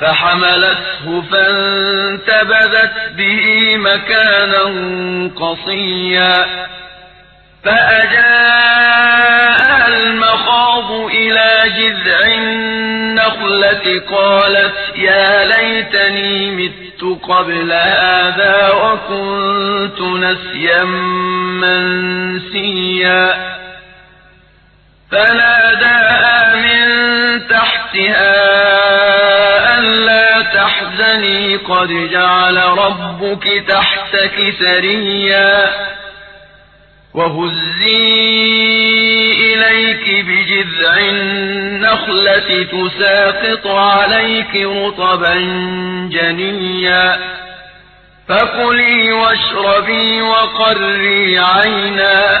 فحملته فانتبذت به مكانا قصيا فأجاء المخاض إلى جذع النخلة قالت يا ليتني مت قبل هذا وكنت نسيا منسيا فناداها من تحتها قد جعل ربك تحتك سريا وهزي إليك بجذع النخلة تساقط عليك رطبا جنيا فكلي واشربي وقري عينا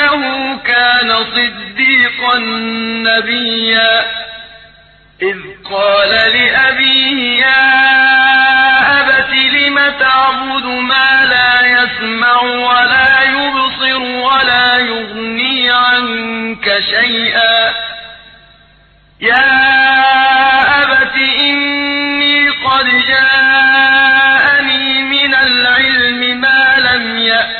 إنه كان صديقا نبيا. إذ قال لأبيه يا أبت لم تعبد ما لا يسمع ولا يبصر ولا يغني عنك شيئا. يا أبت إني قد جاءني من العلم ما لم يأتك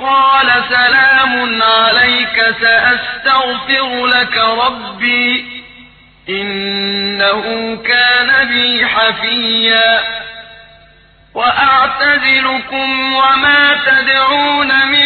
قال سلام عليك سأستغفر لك ربي إنه كان بي حفيا. وأعتزلكم وما تدعون من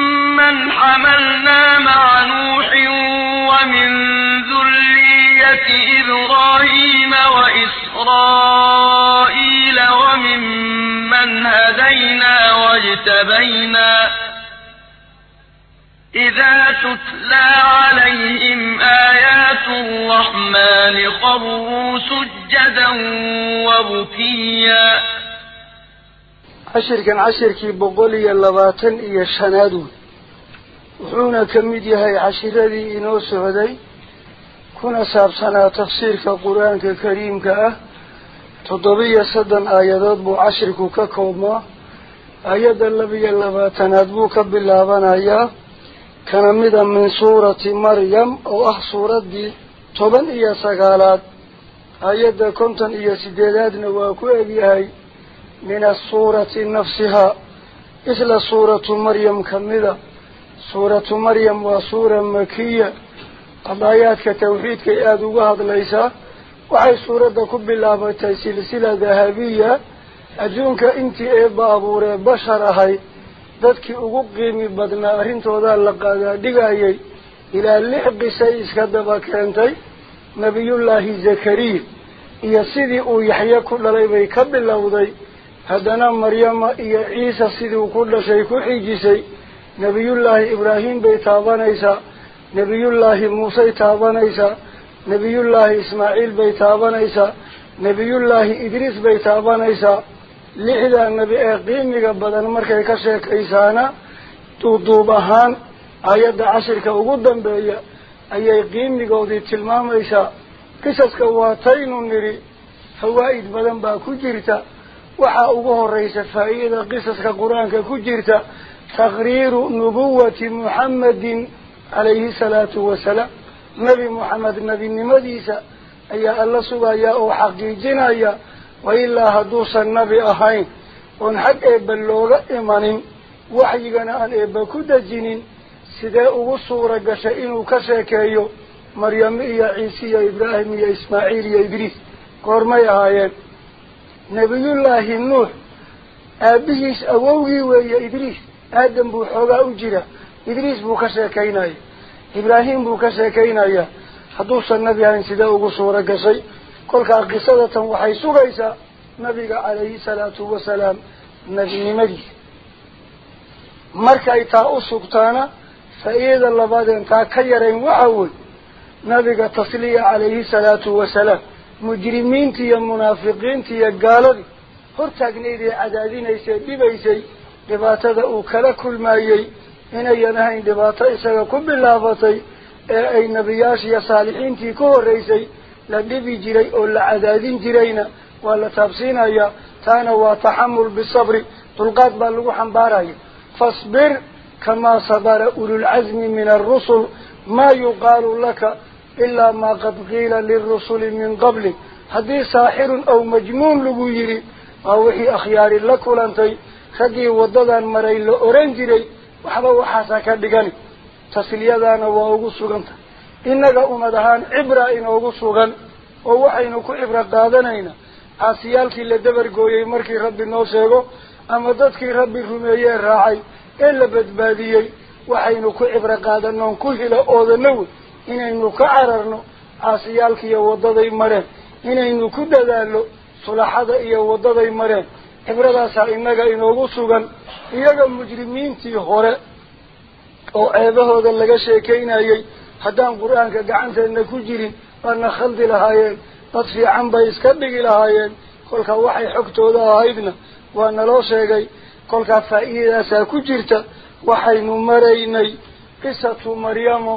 حملنا مع نوح ومن ذرية إبراهيم وإسرائيل وممن هدينا واجتبينا إذا تتلى عليهم آيات الرحمن خروا سجدا وبكيا cashirkan cashirkii boqol iyo labaatan iyo shanaad wey wuxuuna ka mid yahay cashiradii inoo socday kuna saabsanaa tafsiirka qur-aanka kariimka ah toddobiyo soddon aayadood buu cashirku ka koobmaa aayadda labiyo labaatanaad buu ka bilaabanayaa kana mida min suurati maryam oo ah suuraddii toban iyo sagaalaad aayadda konton iyo sideedaadna waa ku egyahay من الصورة نفسها إسلا سورة مريم كمدة سورة مريم وسورة مكية قضايات كتوحيد كإياد وقهد ليس وعي سورة كب الله سلسلة ذهبية أجونك انت إيبا أبوري بشر هاي ugu qiimi badnaa arrintoodaa la qaadaa dhigayay ilaa lix qisay iska daba keentay nebiyullaahi zakariya iyo sidii uu yaxye ku dhalay bay ka bilowday haddana maryama iyo ciise siduu ku dhashay ku nebiyullaahi ibraahim bay taabanaysaa. Nebiyullaahi muusey taabanaysaa. Nebiyullaahi ismaaciil bay taabanaysaa. Nebiyullaahi idriis bay taabanaysaa. Lixdaa nebi ee qiimiga badan markay ka sheekaysaana duuduub ahaan aayadda cashirka ugu dambeeya ayay qiimigoodii tilmaamaysaa. Qisaska waa taynu nidhi fawaa'id badan baa ku jirta. Waxaa ugu horraysa faa'iidada qisaska qur'aanka ku jirta taqriiru nubuwati muxammadin calayhi salaatu wasalaam nebi moxamed nebinimadiisa ayaa alla sugayaa oo xaqiijinaya wa ilaa hadduusan nabi ahayn oon xag eebba looga imanin waxyigana aan eebba ku dejinin sidee ugu suura gashay inuu ka sheekeeyo maryamo iyo ciise iyo ibraahim iyo ismaaciil iyo idriis goormay ahaayeen nebiyullaahi nuux aadam buu xoogaa u jira idriis buu ka sheekaynaya ibraahim buu ka sheekaynayaa hadduusan nabi ahayn sidee ugu suura gashay kolkaa qisadatan waxay sugaysaa nabiga calayhi salaatu wasalaam nebinimadiisa markay taa u sugtaana faa'iidada labaadeen taa ka yarayn waxa wey nabiga tasliya calayhi salaatu wasalaam mujrimiintii iyo munaafiqiintii iyo gaaladii hortaagnayd ee cadaadinaysay dhibaysay دباتة ذا كل كل مايي إن ينهين دباتة إسغا كم بلافتي أي نبياش يصالحين تيكو الرئيسي لدبي جري أو لعدادين جرينا ولا تبسينا يا تانا وتحمل بالصبر طلقات بلوحا باراي فاصبر كما صبر أولو العزم من الرسل ما يقال لك إلا ما قد قيل للرسل من قبلك حديث ساحر أو مجموم لقويري أو هي أخيار لك ولنتي suganta innaga umad ahaan cibra inoogu sugan oo waxaynu ku cibro qaadanayna caasiyaalkii la dabargooyey markii rabbi noo sheego ama dadkii rabbi rumeeyee raacay ee la badbaadiyey waxaynu ku cibro qaadanoon ku hila oodana wey inaynu ka cararno caasiyaalkiiyo waddaday mareen inaynu ku dadaallo sulaxada iyo waddaday mareen cibradaasaa innaga inoogu sugan iyaga mujrimiintii hore oo ceebahooda laga sheekaynayey haddaan qur-aanka gacanteedna ku jirin waana khaldi lahaayeen dad fiican bay iska dhigi lahaayeen kolkaa waxay xogtooda ahaydna waa naloo sheegay kolkaa faa'iidadaasaa ku jirta waxaynu maraynay qisatu maryamo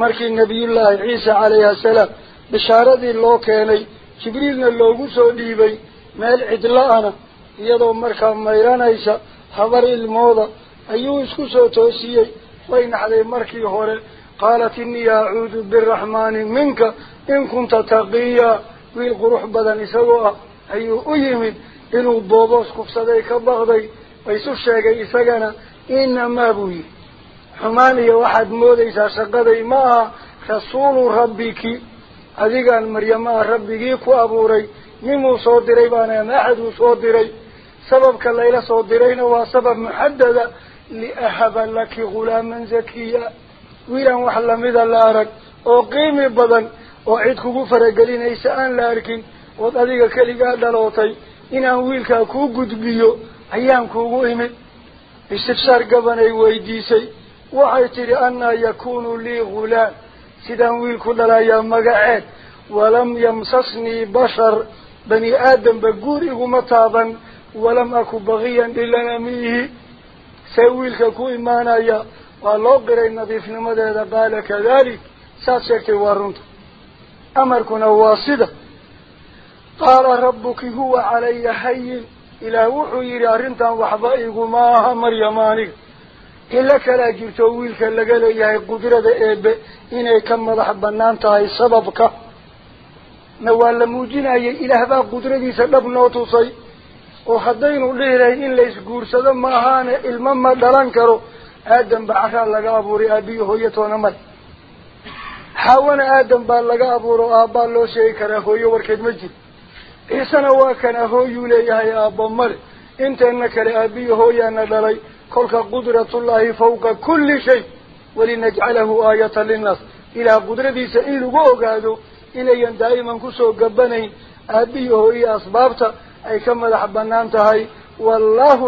markii nebiyullaahi ciisa calayhi assalaam bishaaradii loo keenay jibriilna loogu soo dhiibay meel cidla-ana naxday markii hore qaalat innii acuudu biraxmaani minka in kunta taqiya wiil qurux badan isagoo ah ayuu u yimid inuu booboos kufsaday ka baqday waisu sheegay isagana inamaa buu yihi xumaan iyo waxaad moodaysaa shaqaday ma aha rasuulu rabbiki adigaan maryamaha rabbigii ku abuuray nimuu soo diray baana ama axaduu soo diray liahaba laki ghulaaman zakiya wiilaan wax lamida la arag oo qiimi badan oo cid kugu faragelinaysa aan la arkin ood adiga keligaa dhalootay inaan wiilkaa kuu gudbiyo ayaan kuugu imid istifsaar gabanay weydiisay waxay tidhi annaa yakunu lii ghulaam sidaan wiilku dhalayaa magaceed walam yamsasnii bashar bani aadamba guur iguma taaban loo qiray nadiifnimadeeda qaala kadalik saad sheegtay waa runta amarkuna waa sida qaala rabbuki huwa calaya hayin ilaah wuxuu yidhi arrintan waxba iguma aha maryama aniga ilo kalaa jirto wiilka laga leeyahay qudrada eebe inay ka madax banaan tahay sababka na waa la muujinayay ilaah baa qudradiisa dhab noo tusay ahaane ilmo ma dhalan karo aadam ba caraa laga abuuray aabiyo hooyatoona male xaawana aadam baa laga abuuro aabbaa loo sheegi karaa hooyo warkeed ma jiro ciisena waa kana hooyuu leeyahay aabba male inteena kale aabiyo hooyaana dhalay kolka qudratullaahi fawqa kulli shay walinajcalahu aayata linnaas ilaah qudradiisa in lagu ogaado inayan daa'iman kusoo gabanayn aabiyo hooye asbaabta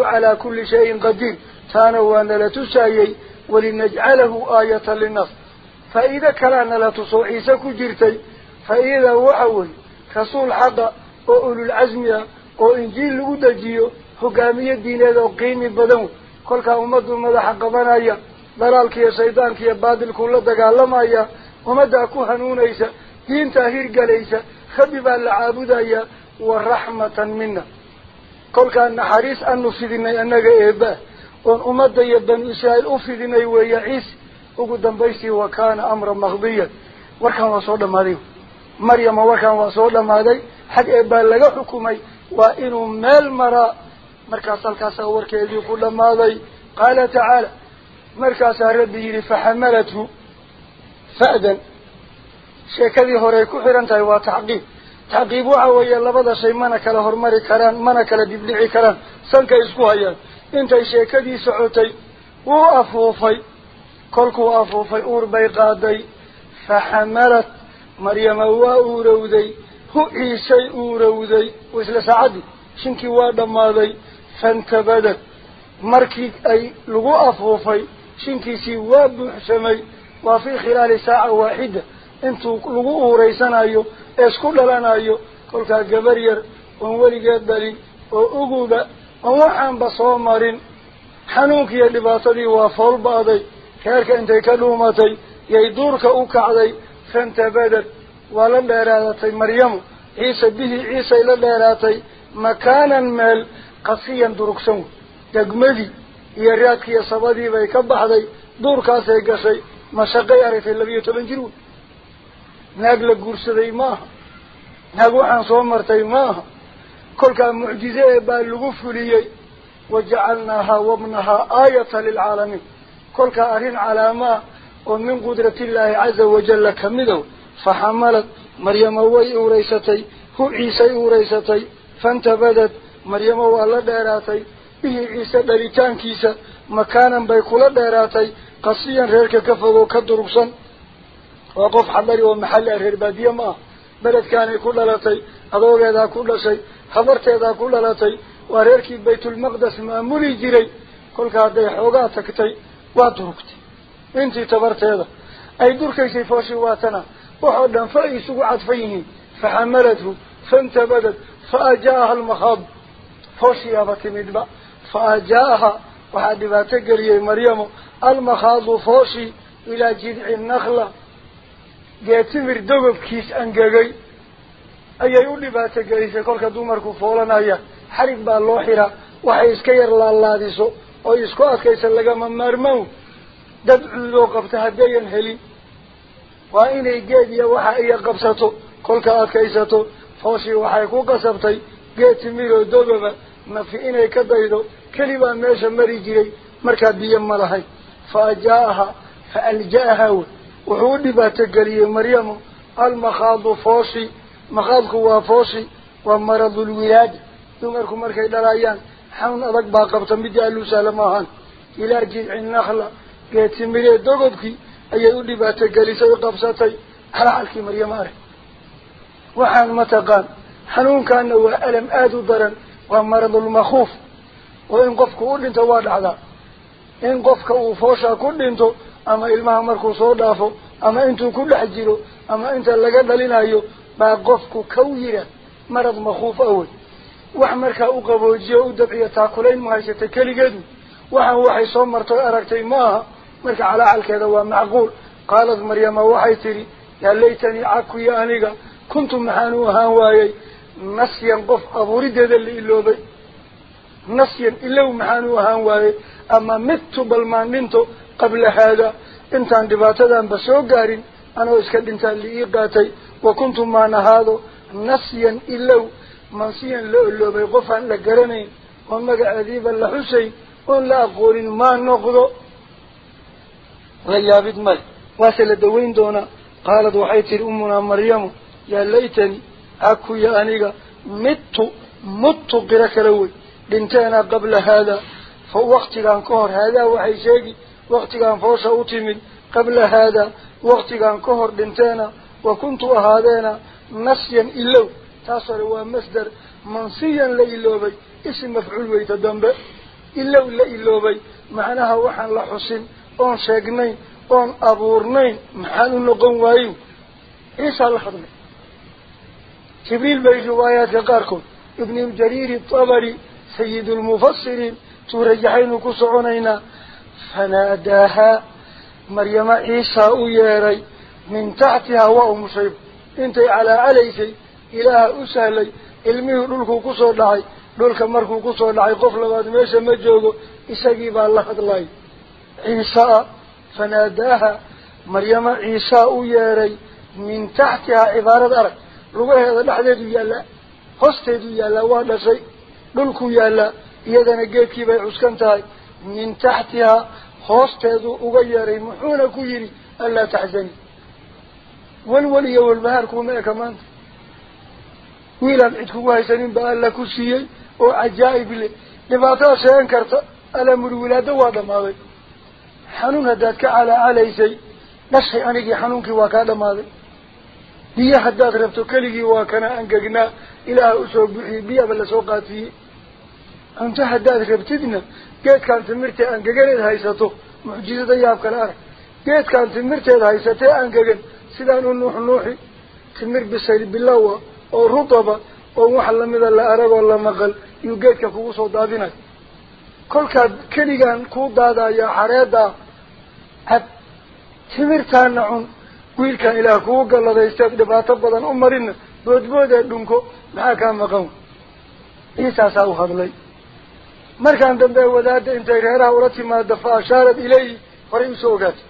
calaa kulli shayin qadiir taana waa nala tusaayey walinajcalahu aayata linnaas faa'iide kalaa nala tusoo ciise ku jirtay فإذا وحوي رسول حقا وأولو العزم وإنجيل لقدجيو هقامية الدين هذا وقيمي بدون كل كأمد المدى قبنايا ضلالك يا سيدانك يا بادل كل دقالمايا ومدى كوهنونيسا دين تاهير قليسا خببا لعابدايا ورحمة منا. كل كان نحريس أن نفذنا أنك إيباه وأن أمد يبن إسرائيل أفذنا ويعيس وقدام بيسي وكان أمرا مغضيا وكان وصول ماذي مريم وكان وصول ماذي حق إيباه لغا حكمي وإنه مال مرا. مركز الكاسا وركيدي كل ماذي قال تعالى. مركز ربي فحملته. فأذن. sheekadii hore ay ku تقيبوا عوية لبدا شيء منك لهرماري كران منك لدبلعي كران سنك إسكوهيا انت شاكدي سعوتي. وأفوفي. كلكو أفوفي. أوربي قادي. فحمرت مريم وأورودي. هو إيسي أوروذي وإسلا سعدي شنكي وادمادي فانتبادت مركي أي لغو أفوفي. شنكي سي وابو حسمي. وفي خلال ساعة واحدة. Kolkaa gabar yar oon weligeed dhalin oo uguba oon waxaanba soo marin xanuunkiiyo dhibaatadii waa foolba'day reerka intay ka dhuumatay yay duurka u kacday fantabadad waa la dheeraadatay maryamu ciise bihii ciisay la dheeraatay makaanan meel qasiyan durugsan degmadii iyo raadkiiyo sabadii bay ka baxday duurkaasay gashay mashaqay aragtay labiyo toban jir wey ناق لقرصدي ماها ناقوح عن صومرتي ماها كل كان معجزة بالغف لي وجعلناها وابنها آية للعالمين كل كان على ما ومن قدرة الله عز وجل كمده فحملت مريم وي أوريستي هو عيسى أوريستي فانتبدت مريم وعلى ديراتي به عيسى دليتان كيسى مكانا بيقول ديراتي قصيا ريرك كفه وكدرقصا وقف حضري ومحل أرهر بادية ما. بلد كان يقول لتي أضوغ إذا كل شيء. حضرت إذا كل لتي وأرهركي بيت المقدس مأمولي جري كل كهذا حوغاتك تي. واتركتي انتي تبرت هذا. أي دور كيسي فوشي واتنا. وحودا فأيسو عطفيه فحملته. فانتبدت فأجاها المخاض. فوشي أبتي مدبا. فأجاها. وحادبا تقري مريم. المخاض فوشي إلى جذع النخلة. Ayay u dhibaato gelisay kolka dumarku foolanaya xarig baa loo xiraa waxay iska yar laalaadiso oo isku adkaysa lagama maarmow dad cuudoo qabta haddayan helin waa inay geed iyo waxa iya qabsato kolka adkaysato fooshii waxay ku qasabtay geed timiroo dogoba nafi inay ka daydo kelibaa meesha mari jiray markaa biyo ma lahayn fa ajaaha fa alja'aha wey maryamu almakhaadu fooshi makhaadku waa fooshi waa maradulwilaada dumarku markay dhalayaan xanuun adag baa qabta midii aluusaala maahan ilaa jidci nakla geetimiree dogodkii ayay u dhibaato gelisay qabsatay calacalkii maryamo arag waxaan mataqaan xanuunkaana waa alam aada u daran waa maradulmakhuuf oo in qofku u dhinto waa dhacdaa in qofka uu fooshaa ku dhinto intuu ku dhex jiro ama inta laga dhalinayo baa qofku kaw yira marad makhuuf awey wax markaa u qaboojiyo u dabciyo taakulayn ma haysatay keligeedu waxaan waxay soo martay aragtay ma aha marka calaacalkeeda waa macquul qaalad maryama waxay tidhi yaa laytanii cakuya aniga kuntu maxaan u ahaan waayey nasyan qof abuurideeda la iloobay nasyan ilow maxaan u ahaan waayey أما مت بالمانينتو قبل هذا. انت عند باتدان بسوغارين أنا أسكت انت اللي إيقاتي وكنت معنا هذا نسيا إلا منسيا لو لو إلاو عن لقرني. ومقا عذيبا لحسين ولا أقول ما نقضو غيابت مال. واسل دوين دونا. قالت وحيت الأمنا مريم. يا ليتني. أكو يا أنيقا مت. مت قرك لوي قبل هذا. فو وقت كان كهر هذا وحي شاكي وقت كان فوشا أتمن قبل هذا وقت كان كهر دنتانا وكنت أهادانا نسيا إلاو تاصر هو مصدر منصيا لإلاوبي اسم مفعول ويتدنب إلاو لإلاوبي معناها وحن لحسن أون شاكنين أون أبورنين محال النقوم وايو إيسا لحظنا جبريل بيجوا آيات لقاركم ابن الجرير الطبري سيد المفسرين tuurajaxaynu ku soconaynaa fanaadaahaa maryama ciisaa u yeeray min taxtihaa waa umushayb intay calaacalaysay ilaaha u sahlay ilmihii dhulkuu kusoo dhacay dhulka markuu kusoo dhacay qof labaad meesha ma joogo isagii baa la hadlay ciisaa fanaadaaha maryama ciisaa u yeeray min taxtihaa cibaarad arag lugaheeda dhexdeedu yaallaa hoosteedu yaallaa waa dhashay dhulkuu yaallaa iyadana geedkii bay cuskan tahay min taxtihaa hoosteedu uga yeeray muxuuna ku yidhi anlaa taxzani walwal iyo walbahaar kuuma eka maanta wiilaan cid kugu haysanin ba alla ku siiyey oo cajaa'ib le dhibaatada sheegan karta alamul wilaado waa dhammaaday xanuun haddaad ka calaacalaysay dhashay anigii xanuunkii waa kaa dhammaaday biyo haddaad rabto keligii waa kana angegnaa ilaaha usoo buxiyey biyaba lasoo qaatiyey cunto haddaad rabtidna geedkaan timirtee angeganeed haysato mucjizada yaab kale arag geedkaan timirteed haysatee angegan sidaan u nuux nuuxi timir bisayl bilowa oo rudaba oo wax lamida la aragoo la maqal iyuu geedka kugu soo daadinayo kolkaad keligaan kuu daadayaa xareedaa cad timirtaana cun wiilkan ilaah kugu galladaysteed dhibaato badan u marina boodboodee dhunko maxaa kaa maqan ciisaasaa u hadlay wadaada intay reeraha ula timaado fa ashaarat ilayhi horay usoo ogaatay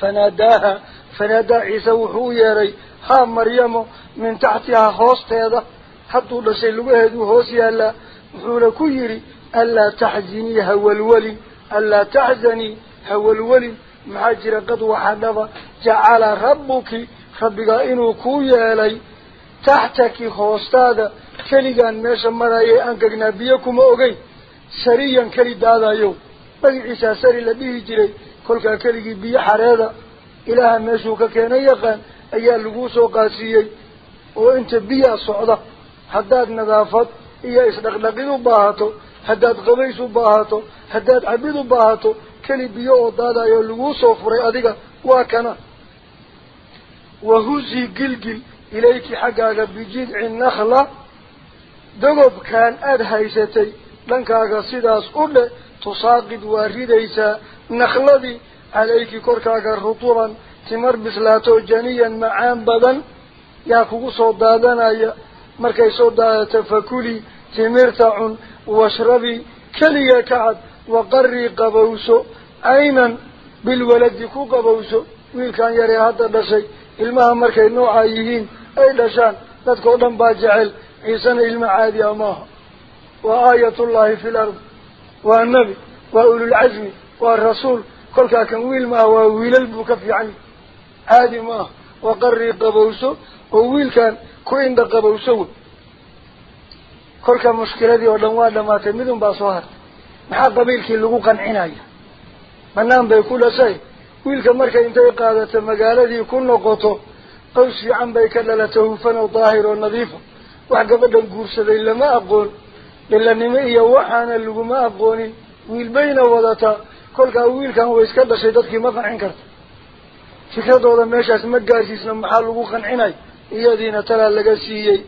fanaadaaha fanaadaa ciise wuxuu u yeeray haa maryamo min taxtihaa hoosteeda hadduu dhashay lugaheeduu hoos yaallaa wuxuuna ku yidhi anlaa taxzinii hawalwelin anlaa taxzanii hawalwelin maxaa jira qad waxa dhaba jacala rabbuki rabbigaa inuu kuu yeelay taxtaki hoostaada keligaan meesha marayay angegnaa biyo kuma ogeyn sariyan keli daadayo magaciisaa sari la dhihi jiray kolkaa keligii biyo xareeda ilaaha meeshuu ka keenay yaqaan ayaa laguu soo qaasiiyey oo inta biyaa socda haddaad nadaafad iyo isdhaqdhaqid u baahato haddaad qabays u baahato haddaad cabid u baahato keli biyo oo daadayo laguu soo furay adiga waa kana wahuzi gilgil ilayki xaggaaga bijidci nakhla dogobkaan aada haysatay ridaysaa nakhladii calayki korkaaga rutuban timar bislaato janiyan macaan badan yaa kugu soo daadanaya markay soo daadato fakulii timirta cun washrabii keliga kacad waqarii qabowso aynan bilwaladi ku qabowso wiilkan yaree hadda dhashay ilmaha markay noocaa yihiin ay dhashaan dadkao dhan baa jecel ciisena ilmo caadi a maaha وآية الله في الأرض والنبي وأولو العزم والرسول. كل كان ويل ما هو ويل البكف يعني هذه ما وقري قبوسه وويل كان كوين قبوسه كل كان مشكلة دي ودنوار لما تمدن باسوهر محاق قبيل كي لغو كان عناية. من نام بيكول شيء ويل كان مركا انتهي قادة مقالة دي يكون نقطة. قوسي عن بيكال لتهوفا وطاهر ونظيفا وحقا بدا نقول سبيل لما أقول. Wiil bayna wadataa kolkaa wiilkan way iska dhashay dadkii ma qancin karta fikradooda meeshaas ma gaarsiisna maxaa lagu qancinay iyadiina talaa laga siiyey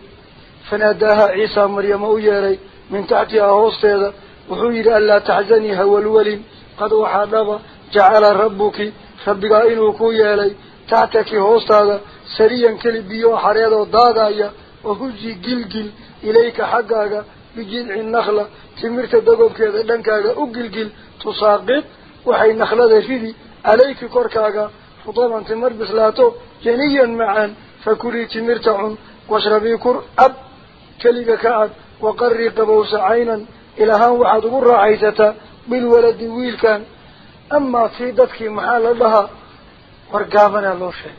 fanaadaaha ciisa maryama u yeeray min taxtihaa hoosteeda wuxuu yidhi anlaa taxzanii hawalwelin qad waxaa dhaba jacala rabbuki rabbigaa inuu ku yeelay taxtaki hoostaada sariyan keli biyo xareedoo daadaya wahuzi gilgil ilayka xaggaaga nakla timirta dagobkeeda dhankaaga u gilgil tusaaqid waxay nakhlada ridi calayki korkaaga rutaban timir bislaato janiyan macaan fakulii timirta cun washrabii kur cab keliga ka cab waqarii qabowsa caynan ilahaan waxaad ugu raaxaysataa bilwaladi wiilkan amaa tii dadkii maxaa la dhahaa wargaabanaa loo sheegay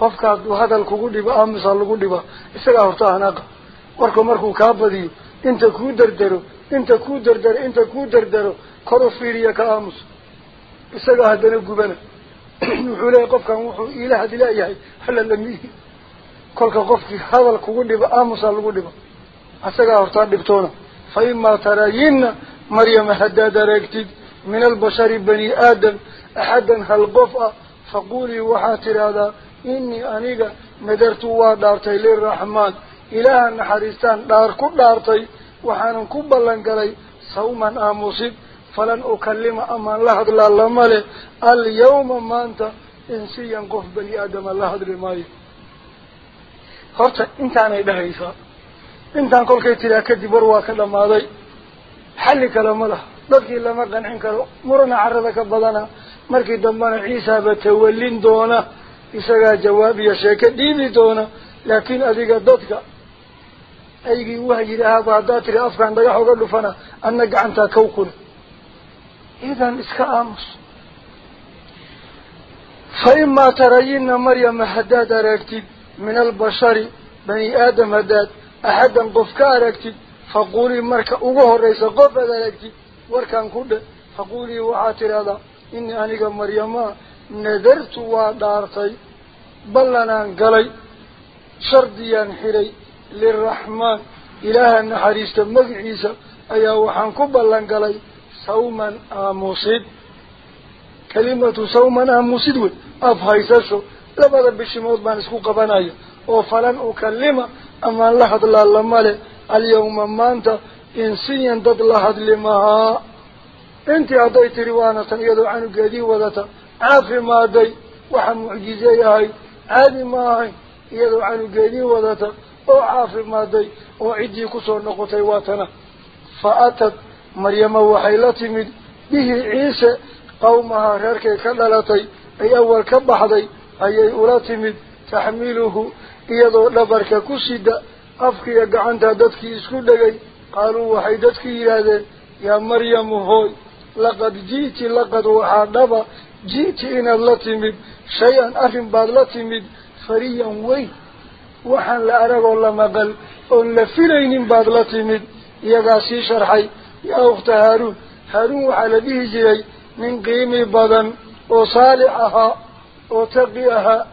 qofka hadduu hadal kugu dhibo aamusaa lagu dhiba isagaa horta hanaaqa warku markuu kaa badiyo inta kuu dardaro kor u fiiriya ka aamus isagaa haddana gubana wuxuu leeyahy qofkan wuxuu ilaahad leeyahay hala lamiihi kolka qofkii hadal kugu dhibo aamusaa lagu dhiba isagaa hortaa dhibtoona fa imaa tarayinna maryama haddaad aragtid min albashari bani aadam axadan hal qof ah faquulii waxaad tidhaahdaa inii aniga nadartu waa dhaartay liraxmaan naxariistaan dhaar ku dhaartay waxaanan ku ballan galay sawman aamusid falan ukallima amaan la hadlaa lama leh alyawma maanta insiyan qof bani aadama la hadli maayo horta intaanay dhahaysaa intaan kolkay tiraa kadib war waa ka dhammaaday xalli kale ma laha dadkii lama qancin karo murana carada ka badana markii dambena ciisaaba tawallin doona isagaa jawaab iyo sheeke dhiibi doona laakiin adiga dadka أيجي وهجر هذا ذات رأفق عند يحوق لفنا أنك عن تكوكل إذا إسكا أمس. فإما ترين مريم حداد أركتب من البشر بني آدم هداد أحدا قفك أركتب فقولي مرك أغوه الرئيس قف هذا أركتب وركان كله فقولي وعاتر هذا. إني أنيق مريم نذرت ودارتي بلنا قلي شرديا حري للرحمن. إله النحريست مقعيسا أيا وحان كبالان قلي. سوما آموسيد. كلمة سوما آموسيد أفهي ساسو لبدا بشموت ما نسكو قبانايا وفلن أكلم أما لحد الله اللمالي اليوم ما أنت إنسيا داد لحد لما. أنت عضيت روانة يدو عنو قدي ودتا عافي ما داي وحن معجيزي هاي عادي ما هاي. يدو عنو قدي ودتا maryama waxay la timid bihi ciise qawmahaa reerkay ka dhalatay ay awal ka baxday ayay ula timid taxmiluhu iyadoo dhabarka ku sida afkiiyo gacantaa dadkii isku dhegay qaaluu waxay dadkii yidhaahdeen yaa maryamu hooy laqad ji'ti laqad waxaa dhaba ji'ti inaad la timid shay-an arrin baad la timid fariyan weyn la timid iyagaa sii sharxay yaa ukhta haaruun haaruun waxaa la dhihi jiray nin qiimi badan oo saalix ahaa oo taqi ahaa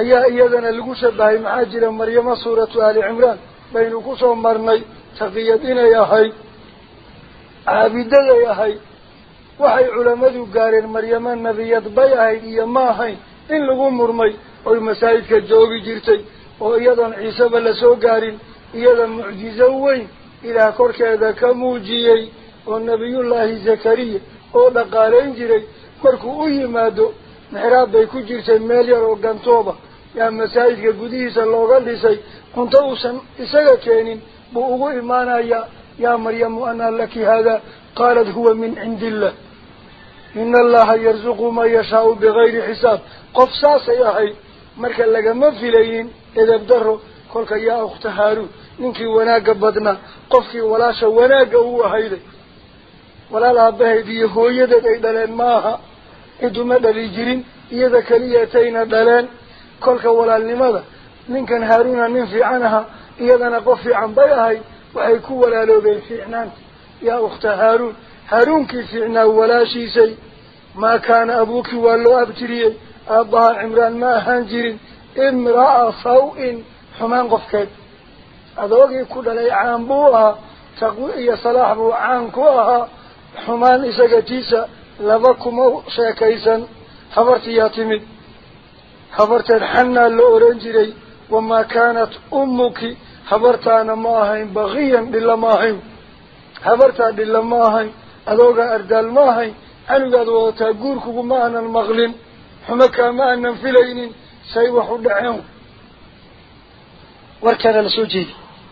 ayaa iyadana lagu shabahay maxaa jira maryamo suuratu aali cimraan baynu kusoo marnay taqiyad inay ahayd caabidaday ahayd waxay culammadu gaareen maryamo nebiyad bay ahayd iyo ma ahayn in lagu murmay oy masaajidka joogi jirtay ويضا عيسى بلسوكار يضا معجزا وين إلى كورك هذا كموجيي والنبي الله زكريا ودقارين جري كوركو أهمادو نحراب بيكو جرسة ماليار وقانتوبة يعني مسايدك قديسة الله قلسي كنتو سن إساقا كينين بو إيمانا يا يا مريم أنا لك هذا قالت هو من عند الله إن الله يرزق ما يشاء بغير حساب قفصاص يا حي مركا لقى ما لين إذا دره كل كيا أختهارو إنك وناك بدنا قفي ولا شو وناك هو هيدا ولا لعبه دي هو يدا إذا لين ماها. إذا ما دري جرين إذا كلي يتينا دلين كل كولا لماذا؟ إنك هارونا ننفي عنها إذا نقفي عن بيهاي وأيكو ولا لو بين فيعنان يا أخت هارون هارون كيف عنا ولا شيء. شي ما كان أبوك ولا أبتريه أبا عمران ما هنجرين imra'a saw-in xumaan qofkeed adoogii ku dhalay caan buu ahaa taqwi iyo salaax buu caan ku ahaa xumaan isaga tiisa laba kuma sheekaysan habartiyaa timid habarteed xannaa la oran jiray wamaa kaanat ummuki habartaana ma ahayn baqiyan dhilla ma ahayn habartaa dhilla ma سي وحود عيون وركان السجيد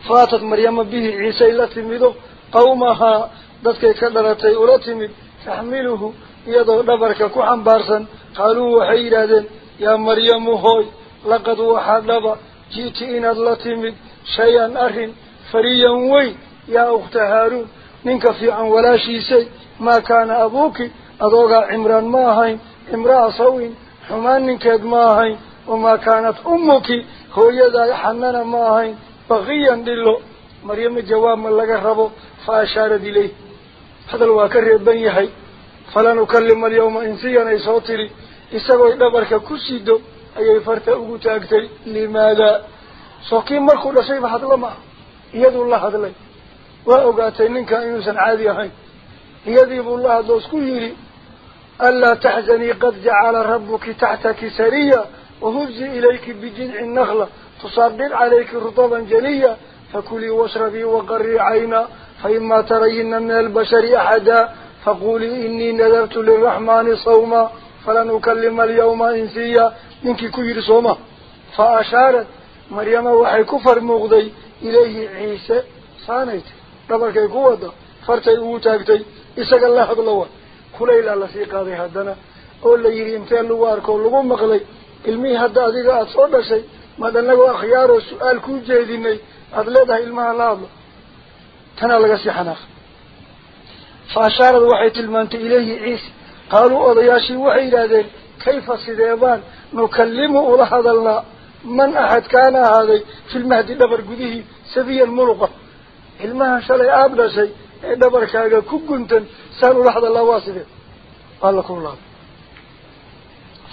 فاتت مريم به عيسى إلا تميده. قومها ذاتك كدرتي أولا تميد. تحمله. يضغ نبرك كوحن بارسا قالوا وحيدا يا مريم هوي. لقد وحد نبا جيتين الله تميد. شيئا أرهن. فريا وي. يا أخت هارون. منك في عن ولا شي سي. ما كان أبوك. أضغى عمران ماهين امرأة صوين. حمان ننكد ماهين wamaa kaanat ummuki hooyadaa xanana ma ahayn baqiyan dhilo maryamo jawaab ma laga rabo fa ashaarad ilayh hadal waa ka reeban yahay falan ukallima alyawma insiyan ay soo tiri isagooy dhabarka ku sido ayay farta ugu taagtay limaadaa soo kii markuu dhashayba hadlo ma ah iyaduu la hadlay waa ogaatay ninkan inuusan caadi ahayn iyadii buu la hadlo isku وهزي إليك بجذع النخلة تصدر عليك رطبا جنيا فكلي واشربي وقري عينا فإما ترين من البشر أحدا فقولي إني نذرت للرحمن صوما فلن أكلم اليوم إنسيا منك كير صوما. فأشارت مريم وحي كفر مغضي إليه عيسى صانيت. دبرك قوة فرتي وتاكتي إساق الله الله كليل الله سيقاضي هدنا intee lagu arko lagu maqlay soo dhashay maad anagoo akhyaaroo su-aal kuu jeedinay aada leedahay ilmaha la hadlo tanaa laga sii xanaaq fa ashaarad waxay tilmaantay ilayhi ciise qaaluu odayaashii waxay yidhaahdeen kayfa sideebaan nukallimu ula hadalnaa man axad kaana ahaaday filmahdi dhabar gudihii sabiyan muluqa ilmaha shalay aada dhashay ee dhabarkaaga ku guntan saan ula hadalnaa waa sidee waa la kulaada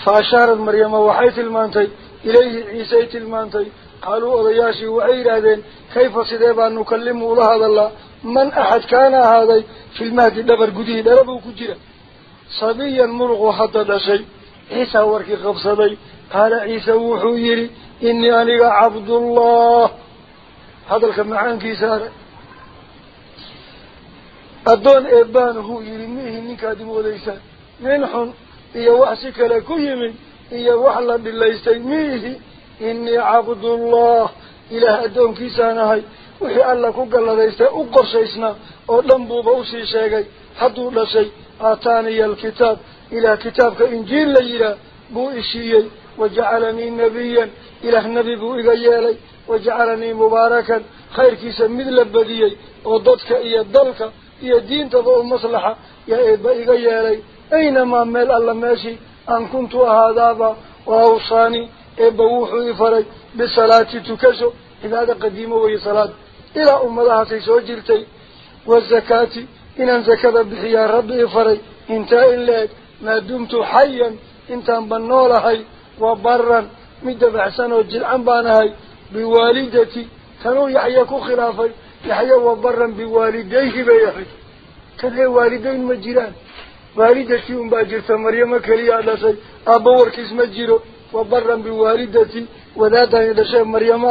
فأشارت مريم وحيت المانتي إليه عيسى المانتي قالوا أضياشي وعير هذين كيف صديبا نكلمه لهذا الله؟ من أحد كان هذا في المهد دبر قديه دلبه كجرة صبيا مرغ حتى شيء. عيسى وركي قبصدي قال عيسى وحويري إني أنا عبد الله. هذا الكمعان كيسار أدون إبان هو يرميه نكادم وليس منحن miihi innii cabdullah ilaah addoonkiisaan ahay wixii alla ku galladaystay u qorshaysnaa oo dhan buuba usii sheegay hadduu dhashay aataaniya alkitaab ilaah kitaabka injiil la yidhaah buu isiiyey wajacalanii nebiyan ilaah nebi buu iga yeelay wajacalanii mubaarakan khayrkiisa mid la badiyey oo dadka iyo dalka iyo diintaba u maslaxa yaa eebba iga yeelay أينما ميل الله ماشي أن كنت هذا وأوصاني إبوحي فري بصلاة تكسو إذا هذا قديمه وهي صلاة. إلى أم الله سيسو جلتي والزكاة إن زكاة بحيا ربي فري انت إلا ما دمت حيا انت بنولهي وبرا مدفع سنة جلعان بانهي بوالدتي كانوا يحيكوا خلافي يحيى وبرا بوالديه بيحي. كان والدتي أم باجرت مريم كليا لسي أبا وركيس مجيرو وبرا بوالدتي وذاتا يدشي مريم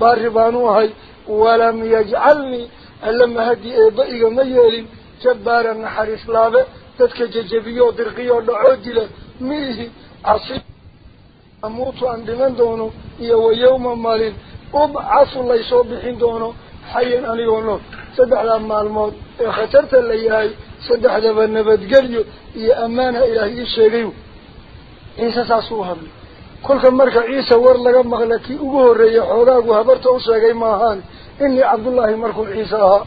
باربانوهي ولم يجعلني ألم هدي إبئي ميالي جبارا نحرس لابه تدك ججبيو درقيو لعوجل ميه عصيب أموت عن دمان دونه إيو يوم مالين أبعث الله يصوبحين دونه حيا أليونه سبع لما الموت خطرت اللي هاي saddexdaba nabadgelyo iyo ammaana ilaahay ii sheegayo ciise saasuu hadlay kolka marka ciise war laga maqla kii ugu horreeyey xoogaagu habarta u sheegay maahaan inii cabdullaahi markuu ciise ahaa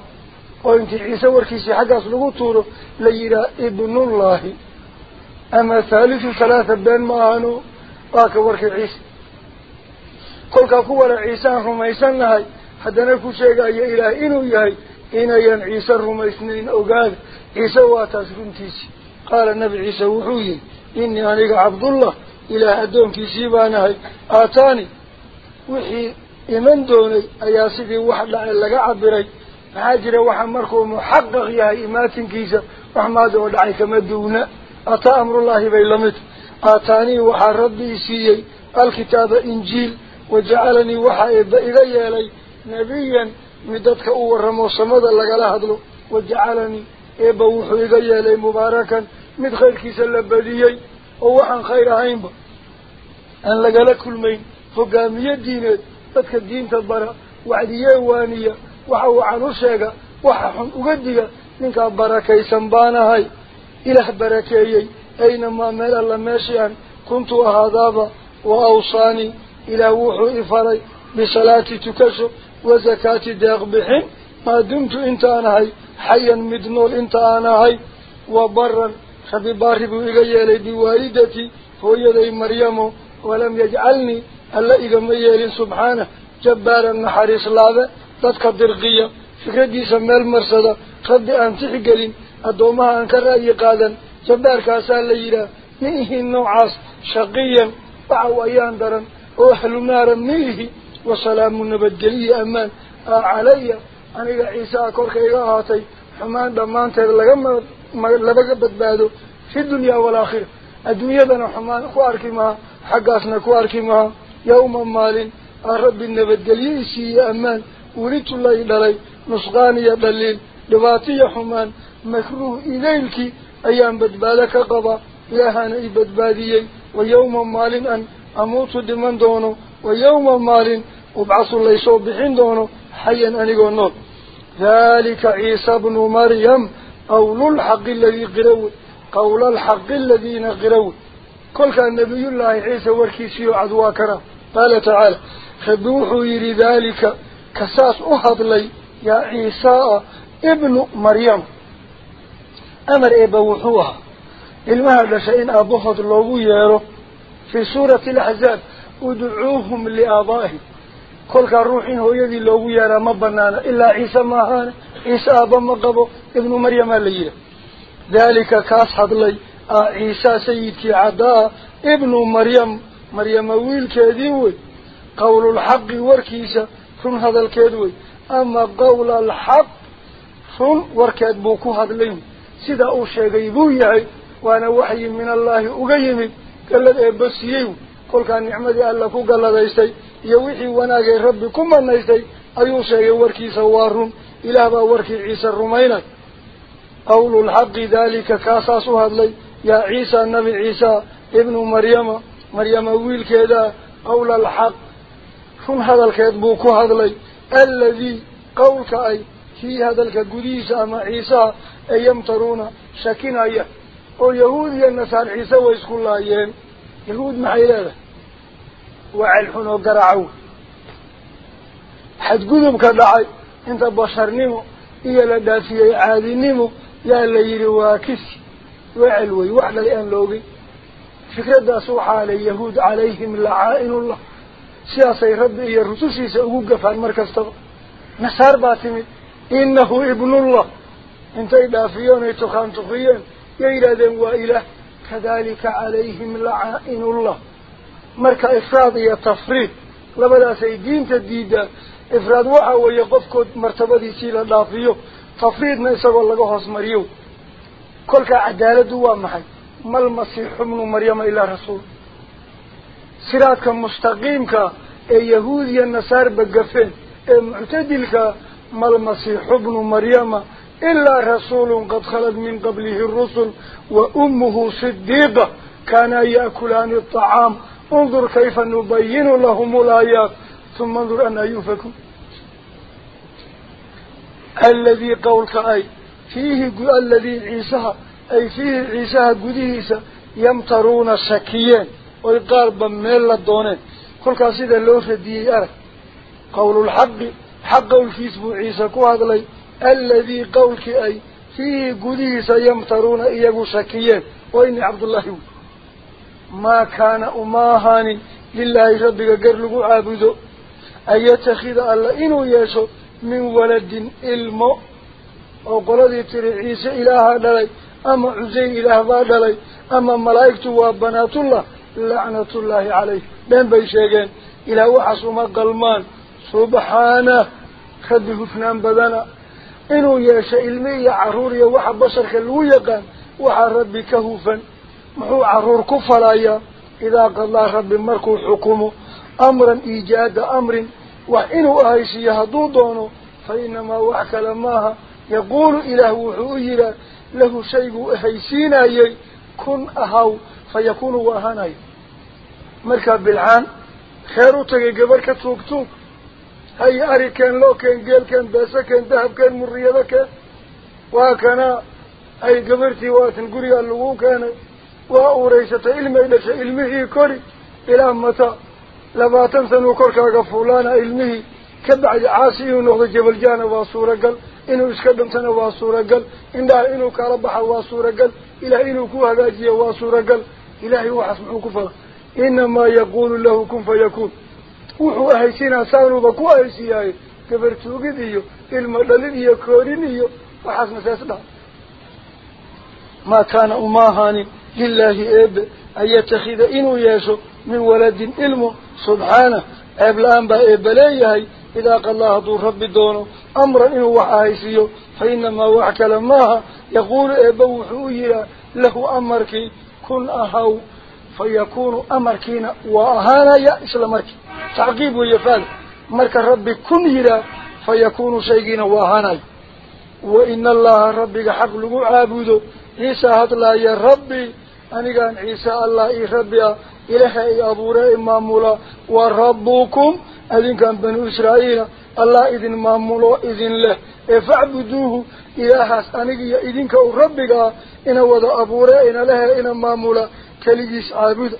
oo intii ciise warkiisii xaggaas lagu tuuro la yidhaah ibnullaahi ama thaalithu thalaatha been ma ahano waa ka warkii ciise kolkaa kuwana ciise aan rumaysan nahay haddana ku sheegayo ilaah inuu yahay inayan ciise rumaysnayn ogaada عيسى واتسلمتي قال النبي عيسى وحوي إني أنا عبد الله إلى هدون كسيب أنا آتاني. وحي إمن دوني أي سيدي واحد لعلك عبري. عاجر واحد مركو محقق يا إيمات كيسا وحماد ودعيك دون. أطا أمر الله بيلمت أعطاني وحا ربي سيدي الكتاب إنجيل. وجعلني وحا إلي إلي نبيا مددك أول رموصة ماذا لك لا وجعلني إبا وحو إغا يهلي مباركا مد خير كيسا لبديي ووحن خير عينبا أن لقلك المين فقامي الدينة تدك الدين تبرا وعديه وانية وحو عنو شاقة وححن أغدية لنك أبركي سنبانا هاي إله بركي أينما مال الله ماشيا كنت أهضابا وأوصاني إلى وحو إفري بصلاة تكسر وزكاة داغ بحين ما دمت انت أنا هاي. حيا مدنول انت أنا هاي. وبرا خبي بارب ايغي يلي دي هو يدي مريم ولم يجعلني ألا ايغم يلي سبحانه. جبارا نحريس الله تدك الدرقية في دي سمال مرسدة قد أن تحقلين الدومها انكر رأي قادا. جبار كاسال ليلة. نيه النوعاس. شقيا. بعو أيان درا أوحل نارا نيه. وسلام نبدلي أمان. آه، علي. أنا إذا عيسى كورك إذا عاطي فما دمان تير لغم لبقى في الدنيا والآخرة الدنيا دانا حمان خواركي ماها حقاسنا خواركي ماها يوم مالين الرب النبدل يسي أمان وريت الله إلي نصغاني يبلين يا حمان مكروه إليك أيام بدبالك قضى لهان أي بدبادي ويوم مالين أن أموت دمان دونه ويوم مالين وبعث الله يصبحين دونه حيا أنيق النور ذلك عيسى بن مريم قول الحق الذي قروا قول الحق الذي قروا كل كان نبي الله عيسى وركيسي عدوا كرا. قال تعالى خذوه يري ذلك كساس أحد لي يا عيسى ابن مريم. أمر إيه إبوحوها المهد أبو أبوحة الله يارو في سورة الأحزاب ادعوهم لآبائهم. Hooyadii loogu yeeraa ma banaana ilaa ciise ma ahaane ciise aabba ma qabo ibnu maryamaa la yidhaah daalika kaas hadlay ah ciisa sayidkii caddaa ibnu maryam maryama wiilkeedii wey qawlulxaqi warkiisa run hadalkeed wey ama qawla alxaq run warkeed buu ku hadlay sidaa uu sheegay buu yahay waana waxyi min allaahi uga yimid gallad eebba siiyey kolkaa nicmadii alla ku galladaystay iyo wixii wanaagay rabbi ku manaystay ayuu sheegay warkiisa waa run ilaah baa warkii ciise rumaynay qawlulxaqi daalika kaasaas u hadlay yaa ciisa nabi ciisa ibnu maryama maryama wiilkeedaa qawla alxaq run hadalkeed buu ku hadlay alladii qawlka ay kii hadalka gudihiisa ama ciisaha ee yamtaruuna shakinaya oo yahuud iyo nasaar ciise way isku laayeen يهود ما إله وعلحون وقرعوا حد قدم كدعي انت بشر نمو. إيا لدافي عادي نمو. يا اللي يرواكس وعلوي وعلى الآن لوغي فكرة دا صوحة على يهود عليهم لعائن الله. سياسي ربي الرسوسي سأقوق فان المركز طبع نسار باسمي إنه ابن الله. انت إدافيون يتخان تخيان يا إلا ذنوا إله calayhim lacaa-inullah marka ifraad iyo tafriid labadaasay diinta diidaan ifraad waxa weeye qofkood martabadiisii la dhaafiyo tafriidna isagoo laga hoos mariyo kolkaa cadaaladdu waa maxay mal masiixu bnu maryama ilaa rasuul siraadka mustaqiimka ee yahuud iyo nasaarba gafeen ee muctadilka mal masiixu bnu maryama rasuulun qad khalad min qablihi rusul wa ummuhu sidiiqa kaanaa yaakulaani aطacaam انظر كيف نبين لهم الآيات. ثم انظر أن يوفكون الذي قولك أي فيه الذي عيسى أي فيه عيسى قديسة يمترون الشكيين ويقاربا ميلا دونين كل كاسيدا لو رديه أرك قول الحق. حق الكيسب عيسى كوهد لي. الذي قولك أي فيه قديسة يمترون إياه شكيين. وإني عبد الله ما كان أماهان لله ربك قرلق عابدو أن يتخذ الله إنو يشو من ولد إلمو وقلدي تري عيسى إله دلي أما عزي إله بادلي أما ملائكة وبنات الله لعنة الله عليه. بين بيشيغين إلى وحسما قلمان سبحانه خده فنان بدنا. إنو يشا إلمي عروري وحا بشر كالويقان وحا ربي كهوفا. محو عرور كفرايا إذا قضى ربي مركو حكمه. أمرا إيجاد أمر وإنه أهيسي هدودونه فإنما وحك لماها. يقول إله وحوئر له شيء أهيسينا يي كن أهو فيكون وهانا مركب بالعان. خيرو تغي قبر كتوكتوك هاي أري كان لو كان قيل كان باسا كان ذهب كان مريضة كان وكان أي قبرتي واتن قريا اللغو كان. وأوريسة علمي لك علمه كوري. إلى متى؟ لباتن سنو كوركا فولانا علمه. كبعد عاسي ونغض جبل جانا وصورة قل. إنو إسكدم سنة وصورة قل. إنه إنو كاربح وصورة قل. إلى إنو كوها ذاجية وصورة قل. إلهي وحسمه كفر. إنما يقول له كن فيكون. وحو أهيسينا سانو بكو أهيسيه كبرتو قديو المدلل يكوريني وحاس مساسده ما كان أماهاني لله إب أن يتخذ إنو ياسو من ولد إلمو سبحانه إب لأن با إب ليهي إذا قال الله دو رب دونو أمرا إنو وحايسيو فإنما وحك لماها يقول إبو حويرا له أمرك كن أهو فيكون أمركينا وأهانا يا إسلامك تعقيب ويفعل مرك ربي كن يرى فيكون شيئين وأهانا وإن الله ربك حق لغو عابده. عيسى هدلا يا ربي أنا كان عيسى الله إي ربي إلهي أبوري إمامولا وربكم أذن كان بنو إسرائيل. الله إذن مامولو إذن له. فاعبدوه إلهاس أنيقيا إذنك ربك إنا وضع أبوري إنا لها إنا مامولا. كليس عابد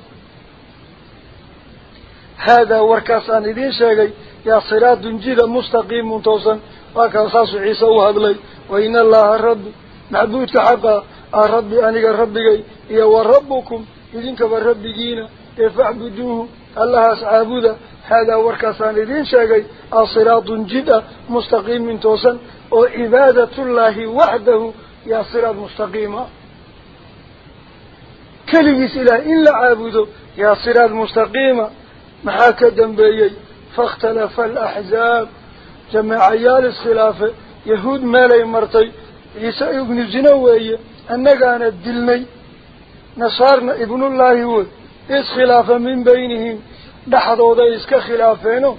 هذا وركاسان إذن شاقي. يا صراط جيدا مستقيم منتوصا وكاساس عيسى وهدلي. وإن الله رب معبودك حقا. ربي أنيق ربك يا وربكم. إذنك بربكينا فاعبدوه. الله عابد هذا وركاسان إذن شاقي. الصراط جدا مستقيم من توسن وعبادة الله وحده. يا صراط مستقيمة كليس إله إلا عابده يا صراط مستقيمة محاك دنبيي. فاختلف الأحزاب. جمع عيال الخلافة. يهود مالي مرتي. عيسى ابن زنوية أنك أنا الدلني. نصارنا ابن الله هو إس خلافة من بينهم. dhexdooda ذا إسك خلافينه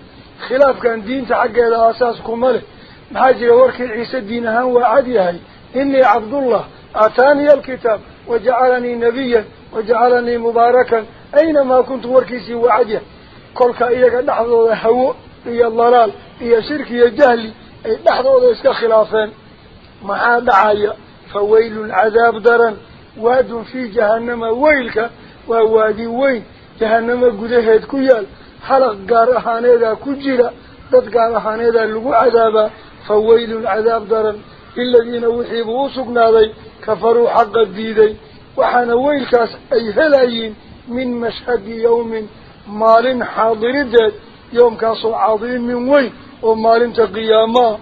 خلاف كان دين تحقق إلى أساسكم ماله محاجر ورك عيسى دينها وعديها إني عبد الله. أتاني الكتاب. وجعلني نبيا. وجعلني مباركا. أينما كنت وركيسي وعجي؟ كل كأيك نحظة هو إيا الضلال إيا شرك إيا جهل إيا نحظة إسك خلافين. مع دعايا فويل العذاب درا واد في جهنم ويلك ووادي وين. جهنم قدهت كيال. حلق قارحان إذا كجل قد قارحان إذا لقو عذابا. فويل العذاب درا الذين وحيبوا سقنا ذي كفروا حق الديدي. وحان ويلكاس أي هلايين من مشهد يوم مال حاضر داد يوم كاس عظيم من وين ومال تقياما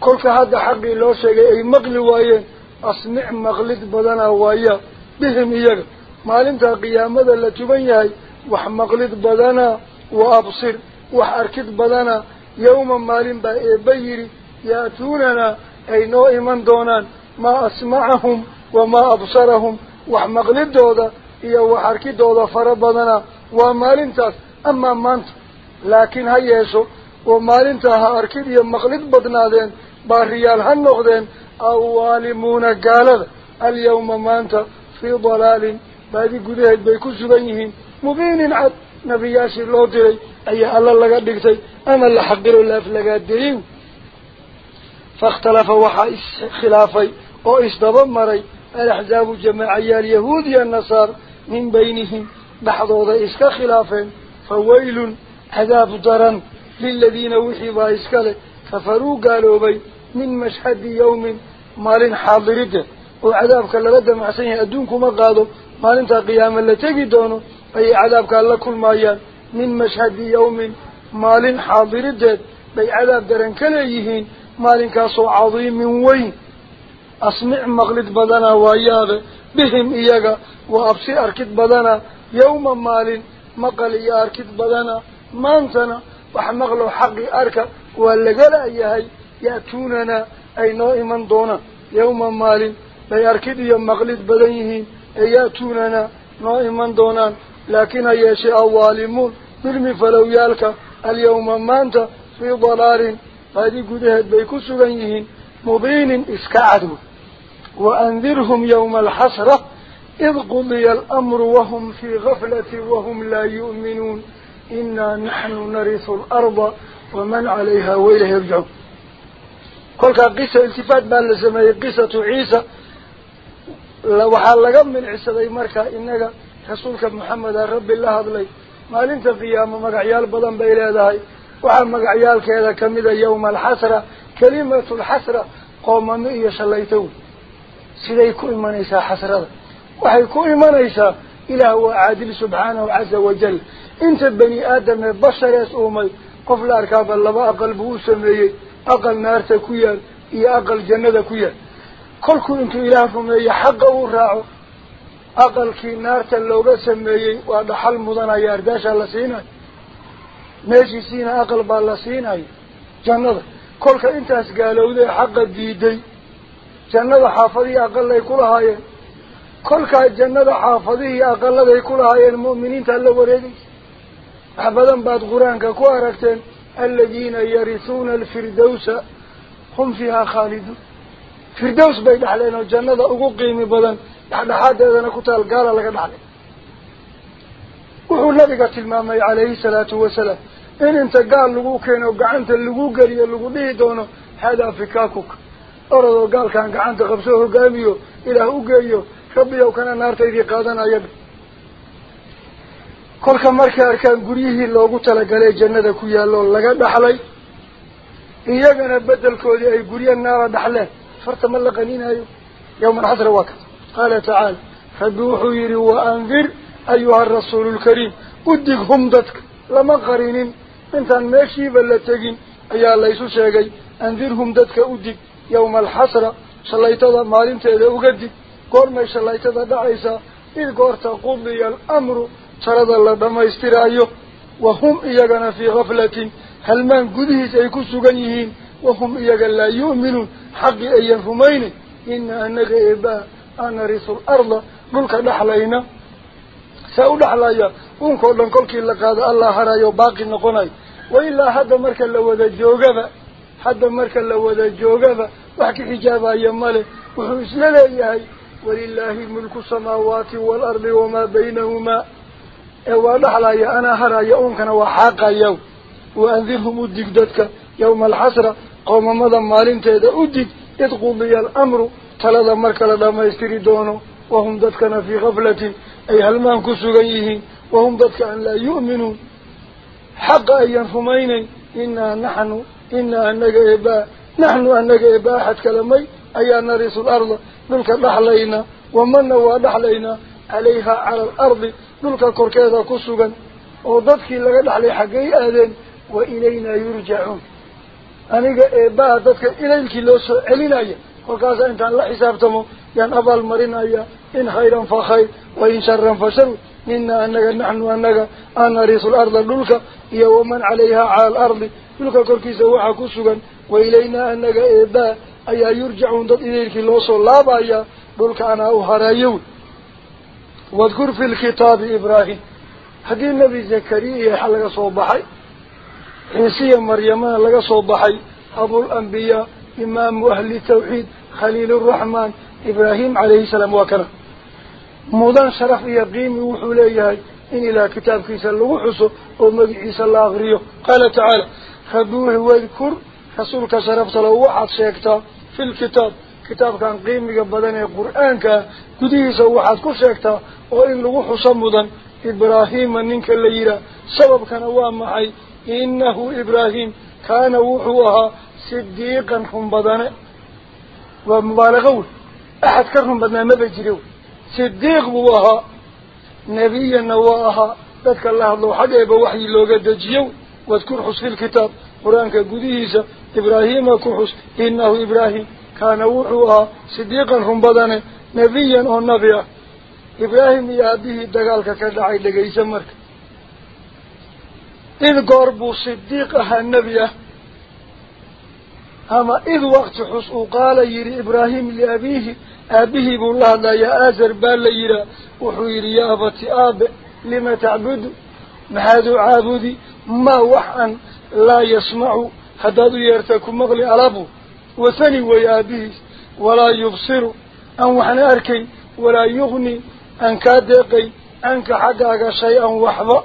كل هذا حقي لو شيء أي مغلوايا أصنع مغلد بدنا وايا بهم إياك مال تقياما ذا لتبنيه وح مغلد بدنا وأبصر وح أركض بدنا يوما مال بأيبيري يأتوننا أي نوئما دونان ما أسمعهم وما أبصرهم wax arkidooda fara badanaa waa maalintaas amaa maanta laakiin ha yeesho oo maalintaa ha arkid iyo maqlid badnaadeen baariyaal ha noqdeen awaalimuuna gaalada alyawma maanta fii dalaalin baadi gudaheed bay ku sugan yihiin mubiinin cad nebiyaashii loo diray ayaa alla laga dhigtay ama la xaqiro laaflagaadeeyin فاختلف وحا خلافي أو اسدب مري الأحزاب جماعي اليهود النصار من بينهم بحضوض إسك خلافين فويل عذاب درن للذين وحبا اسكال كفروا قالوا بي من مشهد يوم مال حاضرته وعذابك اللي بدا معسيه أدونكم قادوا مال انت قياما لتجي دونه. أي عذابك الله كل مايان من مشهد يوم مال حاضرته بي عذاب درن كليهين maalinkaasoo cadiimin weyn iyaga wa absi arkid badanaa yawma maalin maqal iyo arkid badanaa maantana wax maqlo xaqi arka waa lagala yahay ya'tuunanaa ay noo iman doonaan yawma maalin bay arkid iyo maqlid badan yihiin ee ya'tuunanaa noo iman doonaan laakiin ha yeeshee awaalimuun dulmi falowyaalka alyawma maanta fii dalaalin هذه قدهت بيكسوا بينهم مبين إسكعدوا وأنذرهم يوم الحسرة إذ قضي الأمر وهم في غفلة وهم لا يؤمنون. إنا نحن نرث الأرض ومن عليها وإله يرجعون. كل قصة التفات بان لسمي قصة عيسى. لو حال من عيسى ذي مركا إنك رسولك محمد رب الله هذلي ما لنت قيامة مرعيال بضن بإلى waxaa magacyaalkeeda ka mida yawma alxasra kalimatu lxasra qoomamo iyo shallayto wey siday ku imanaysaa xasrada waxay ku imanaysaa ilaah waa caadil subxaanahu caza wajal inta bani aadam ee basharees uumay qof la arkaaba laba aqal buu u sameeyey aqal naarta ku yaal iyo aqal jannada ku yaal kolkuu intuu ilaah rumeeyo xaqa uu raaco aqalkii naarta looga sameeyey waa dhaxal mudanaya ardaashaa la siinayo meeshiisiina aqal baa la siinayo jannada kolka intaas gaalowday xaqa diiday ay ku lahaayeen kolkaa jannada xaafadihii aqaladay ku lahaayeen mu'miniinta la wareegaysa wax badan baad qur-aanka ku aragteen aladiina yarisuuna alfirdawsa hum fiihaa khaaliduun firdaws bay dhexleen oo jannada ugu qiimi badan dhexdhexaadeedana ku taal gaala laga dhaxlay wuxuu nabiga tilmaamay calayhi salaatu wasalaam in inta gaal lagu keeno gacanta lagu geliyo lagu dhihi doono haadaa fikaakuka gacanta qabsoo hogaamiyo ilaah u geeyo rabbiyow kana naartaydii qaadanaya kolka markay arkaan guryihii loogu talagalay jannada ku yaalloo laga dhaxlay iyagana bedelkoodii ay guryo naara dhaxleen farta ma la qaninaayo yawma alxasra waa ka qaala tacaala rabbi wuxuu yidhi wa andir ayuha arasuulu lkariim udig hum dadka lama qarinin intaan meeshiiba la tegin ayaa laysu sheegay andirhum dadka udig shallaytada maalinteeda uga dig goormay shallaytada dhacaysaa id goorta qudiya alamru talada la dhammaystiraayo wa hum iyagana fii gaflatin halmaan gudihiis ay ku sugan yihiin wahum iyaga laa yu'minuun xaqii ayan rumaynin ina anaga eebaa anarisu larda dhulka dhexlayna saa u dhexlaya uunkao dhan kolkii la qaado allah harayo baaqi noqonayo wa ilaa hadda marka la wada joogaba حتى مركا لودا جوغبا وحك حجابا يماله وحو اسلالا ولله ملك السماوات والأرض وما بينهما. اوا دخل يا أنا هر يا اون كن وحق يوم. وأنذرهم الدقدك يوم الحسرة. قوم مضى مالنته أدق. تقوم يا الأمر. تلا مر كلا ما يستري دونو وهم دكن في غفلة. أي هل ما كسغيه وهم دكن لا يؤمنون حق ايا فمين إنا نحن eebaa axad kalamay ayaa narisu larda dhulka dhaxlayna wamana waa dhaxlaynaa calayha cala alardi dhulka korkeeda ku sugan oo dadkii laga dhaxlay xaggay aadeen wa ilaynaa yurjacuun aniga eebaa dadka ilaylkii loo soo celinaya kolkaasa intaan la xisaabtamo yaan abaal marinaya in khayran fa khayr wa in sharan fa shar mina anaga naxnu anaga an narisu larda dhulka iyo waman calayha cala alardi ayaa yurjacuun dad ilaylkii loo soo laabaya dhulka anaa u harayo wadkur fi lkitaabi ibraahim haddii nebi zakariya xa laga soo baxay ciisiya maryamana laga soo baxay abulambiyaa imaamu ahli tawxiid khaliil uraxmaan ibraahim calayhi salaam waa kana mudan sharaf iyo qiimi wuxuu leeyahay in ilaah kitaabkiisa lagu xuso oo magiciisa la akriyo qaala tacaala فدوه واذكر رسولك شرفت له وعد شيكته في الكتاب. كتاب كان قيم يقبضان القرآن كديس وعد كل شيكته وإن لغوح صمدا إبراهيم منك الليلة سبب كان أوام معي. إنه إبراهيم كان وحوها صديقا حنبضان ومبالغون أحد كرهم بدنا ما بجريو صديق بوها نبيا نواها. ذلك الله الله حقا يبوحي لو قد جيو. واذكر حس في الكتاب قرآن قديسة إبراهيم كحس إنه إبراهيم. كان وحوها صديقا هم بدنه نبيا أو نبيا. إبراهيم يا أبيه دقالك كدعي لقي سمرك إذ قرب صديقها النبيا أما إذ وقت حس قال يري إبراهيم لأبيه أبيه يقول الله لا يا آزر بال يرى. وحو يري يا أبتي آب لما تعبد؟ ما عابدي. ما وحن لا يسمع حداد يرتك مغلي ألبه وثني ويابيه ولا يبصر. أن وحن أركي ولا يغني. أن كادقي. أنك حقاك شيئا وحظا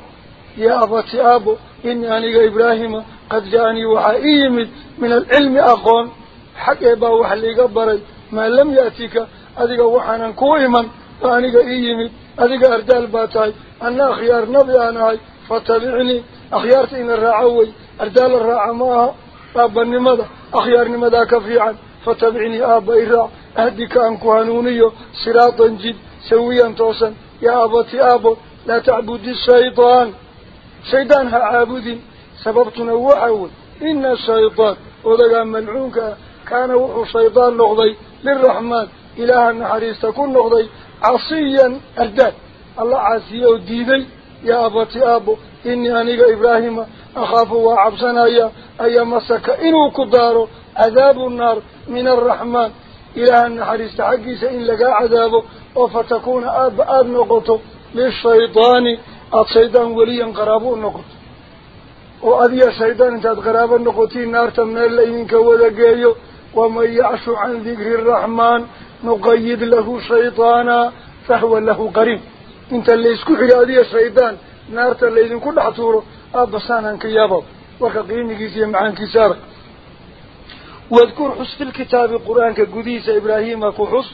يا أبا أبو إني أنيق إبراهيم قد جاني وحايم من العلم أقوم. حق إبا وحلي قبري. ما لم يأتيك. أذيك وحنا كويما فأنيق إيمي. أذيك أردال باتاي. أنا خيار نبي أنا فتبعني أخيارت إن الرعوي أردال الرعا ماها أبا النمضة أخيار نمضة كفيعا. فتبعني أبا إرع أهدك أنكو هنونيو سراطا جد سويا توسا يا أبتي أبا لا تعبد الشيطان. شيطانها عابد سببتنا وعود إن الشيطان وذلك ملعونك كان وحو شيطان نغضي للرحمن. إله النحريس تكون نغضي عصيا أردال. الله عزيه وديدي. يا أبتي أبو إني أنيق إبراهيم أخاف وعبسنا يا أي مسك إنو كدارو عذاب النار من الرحمن. إلى أن حريص تعجس إن لقى عذابه وفتكون أب أب نقطه للشيطان. الشيطان وليا قراب النقط. وأذي الشيطان انت قراب النقط النار تمنال لإنك وذقيه ومن يعش عن ذكر الرحمن نقيد له شيطانا فهو له قريب. إنت اللي اسكوحي أذي الشيطان. وليا قرابو نقطه وأذي الشيطان انت قرابا نقطين نار تمنى اللينك ودقايو ومن يعش عن ذكر الرحمن نقيد له شيطانا فهو له قريب انت اللي يسكح لأذي الشيطان نار الليلين كل حطوره أبسانا كيابا وكقيمك يسير معان كسارك واذكر حس. في الكتاب القرآن كقديس إبراهيم كحس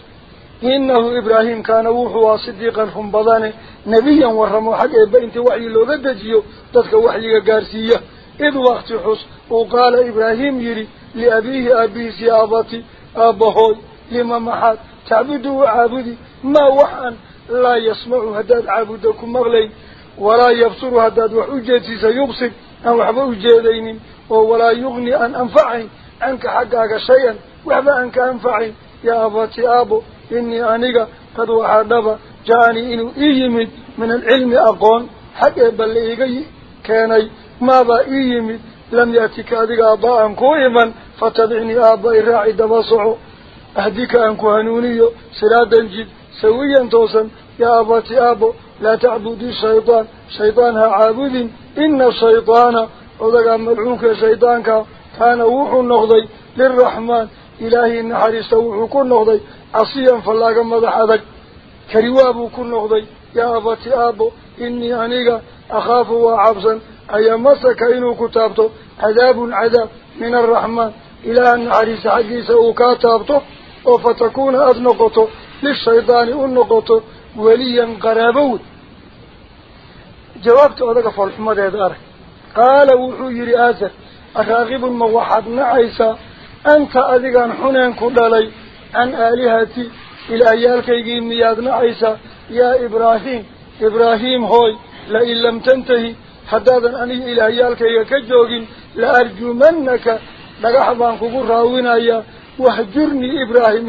إنه إبراهيم كان وحوا صديقا فنبضانه نبيا ورمو حق إبا وحي لو قدجيو تدك وحي قارسية إذ ولا يبصر هداد وحجتي سيبصر. أو حبه جيدين ولا يغني أن أنفعي. عنك حقك شيئا. وحبا أنك أنفعي. يا أباتي أبو إني أنيق. قد وحدب. جاني إنو إيمد من العلم أقون حق بلغي كاني ماذا إيمد لم يأتك أذيك أباء كويما فتبعني أبا إراعي دبصعو. أهديك أنكو هنونيو. سرادا لا تعبدي الشيطان. شيطانها عابد إن الشيطان وذلك ملعونك شيطانك كان وحو النغضي للرحمن. إلهي النحريس وحو كل نغضي عصيا فلاقا مضحدك كروابو كل نغضي يا أباتي أبو إني أنيقا أخاف وعبسا. أي مسك إنو كتابته. عذاب عذاب من الرحمن. إلى أن عريس حقيس وكاتابته. وفتكون أذنقته. للشيطان أنقته. وليا قرابود جوابت أذك فالحمد يدارك قال وحير آسر أراغب موحد نعيسى أنت أذكا حنان كدالي عن آلهتي إلى أيالك يقيم مياد نعيسى يا إبراهيم إبراهيم هوي لئن لم تنتهي حدادا أني إلى أيالك يكجوغين لأرجمنك لقحبان كبر راوين أيا وهجرني إبراهيم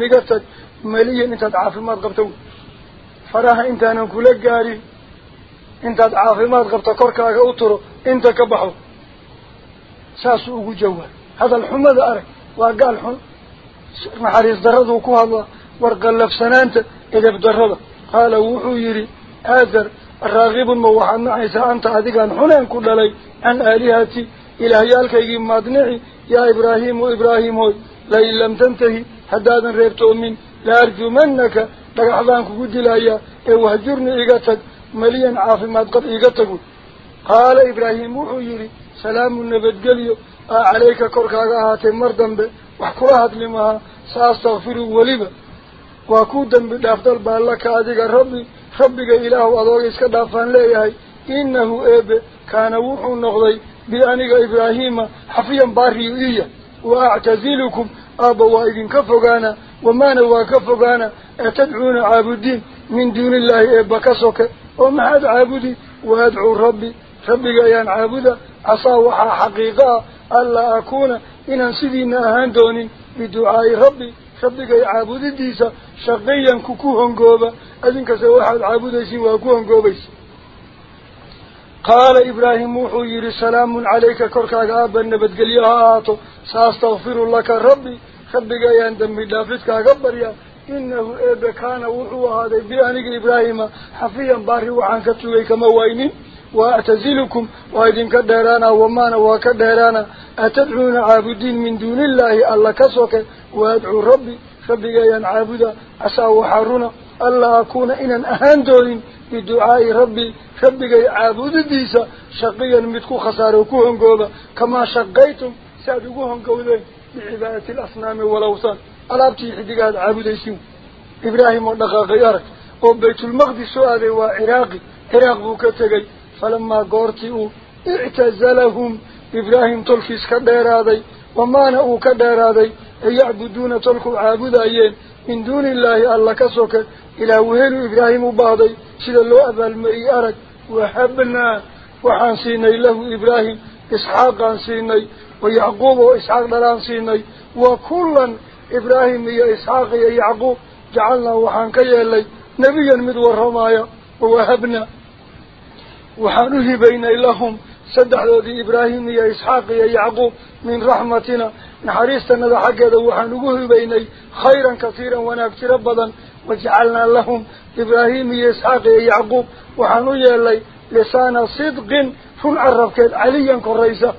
مليا إنت عافمات قبتو فراها إنت أنا انت عافمات قبت كوركا أوترو انت كبحو ساسو ugu jawaab hadal xumada arag waa gaal xun naxariis daradu ku hadla warqallafsanaanta edeb darada qaala wuxuu yidhi aadar raagibun ma waxaad nacaysaa anta adigaan xuneen ku dhalay can aalihati ilaahyaalkaygii maadnici yaa ibraahiimu ibraahim hoy lain lam tantahi haddaadan reebtoomin la arjumannaka dhagax baan kugu dilayaa ee wahjurni iga tag maliyan caafimaad qad iga tagu qaala ibraahim wuxuu yidhi salaamu nabadgelyo aa calayka korkaaga ahaatee mar dambe wax kula hadli mahaa sa astakfiru weliba waa kuu dembi dhaaf dalbaa laka adiga rabbi rabbiga ilaahu adooga iska dhaafaan leeyahay inahu eebe kaana wuxuu noqday bi aniga ibraahiima xafiyan baariyo iya wa actazilukum وما هاد عابدي وأدعو ربي. ربك ايان عابدا اصاوحا حقيقا ألا أكون انا سيدينا هاندوني بدعاء ربي. ربك اي عابد ديسا شقيا ككوهن قوبا اذن كسا واحد عابد ايسي واكوهن قوبيس قال إبراهيم وحي يري سلام عليك كركا قابا نبت قليها سأستغفر الله ربي. خبقا يا دمي دافتك قبر يا kaana wuxuu ahaaday bi aniga ibraahima xafiyan baari waxaan ka tugay kama waynin واعتزلكم وايدين كديرانا ومانا وكديرانا أتدعون عابدين من دون الله ألا كسوك. وادعوا ربي ربي يان عابدا. عسى وحارونا ألا أكون إنا أهاندون بدعاء ربي ربي عابد ديسا. شقيا متكو خساروكوهم قوبا كما شقيتم سادقوهم قوذين بعبادة الأصنام والأوثان ألابتي حدقات عابد يسيو إبراهيم ودقاقي أرك وبيت المقدس سؤالي وعراقي عراق بوكتغي فلما قورتئوا اعتزلهم إبراهيم تلكيس كديرادي ومانا أو كديرادي يعبدون تلكوا عابدايين من دون الله الله كسوك إلى وهيل إبراهيم بعضي سيد الله أبا المئي أرك وحبنا وحان سيني له إبراهيم إسحاقا سيني ويعقوب وإسحاق دلان سيني وكلا إبراهيم يا إسحاق يا يعقوب جعلنا وحنكيا لي نبيا مد ورمايا ووهبنا. وحنه بين لهم صدح ذي إبراهيم يا إسحاق يا يعقوب من رحمتنا. نحريستنا ذا حق ذا وحنه بيني. خيرا كثيرا ونكتر ربضا وجعلنا لهم إبراهيم يا إسحاق يا يعقوب وحنه لي. لسان صدق فن عرفك عليا كالرئيسة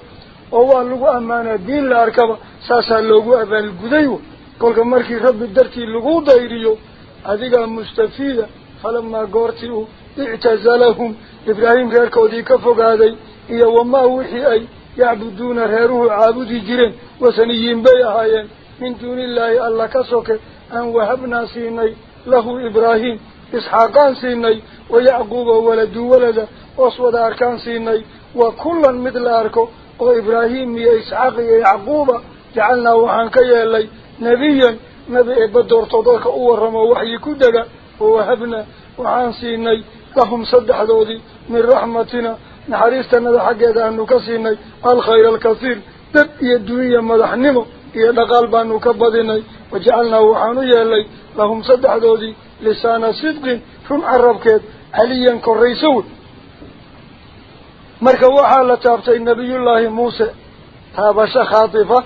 أولو أمانا دين لأركب ساسا لغو أبان القديو كل مرك رب الدرتي لغودا يريو هذا المستفيدة فلما قرتيه اعتزلهم إبراهيم غير كودي كفوق هذا إيا وما وحي أي يعبدون هاروه عابدي جرين وسنيين بيهايا من دون الله الله كسوك أن وهبنا سيني له إبراهيم إسحاقان سيني ويعقوب ولد ولد أصود أركان سيني وكلا مثل أركو وإبراهيم يا إسحاق يا يعقوب جعلنا وحنكي يا u warramo waxyi ku dega wawahabnaa waxaan siinay lahum saddexdoodii min raxmatina naxariistanada xaggeeda aanu ka siinay alkhayr alkasiir dad iyo duniya madaxnimo iyo dhaqaal baanu ka badinay wajacalnaa waxaan u yeelay lahum saddexdoodii lisaana sidqin run carabkeed caliyan korayso wey marka waxaa la taabtay nabiyullaahi muuse taabasho khaatifa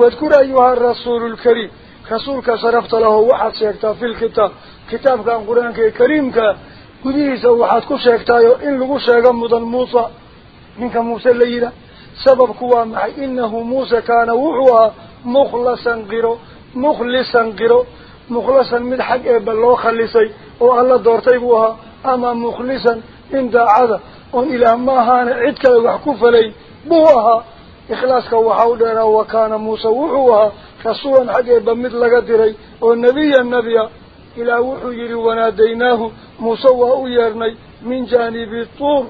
wadkur ayuha rasuulu lkariim rasuulka sharafta lahoo waxaad sheegtaa fi lkitaab kitaabkan qur-aanka ee kariimkaa gudihiisa waxaad ku sheegtaayo in lagu sheego mudan muusa ninka muuse la yidhaah sababku waa maxay inahu muuse kaana wuxuu ahaa mukhlasan qiro mukhlisan qiro mukhlasan mid xag eeba loo khalisay oo alla doortay buu ahaa ama mukhlisan in daacada إخلاصك وحاولنا وكان موسى وحوها كسوا حقيبا مثل قدري والنبي النبي إلى وحجر وناديناه موسى وأويرني من جانب الطور.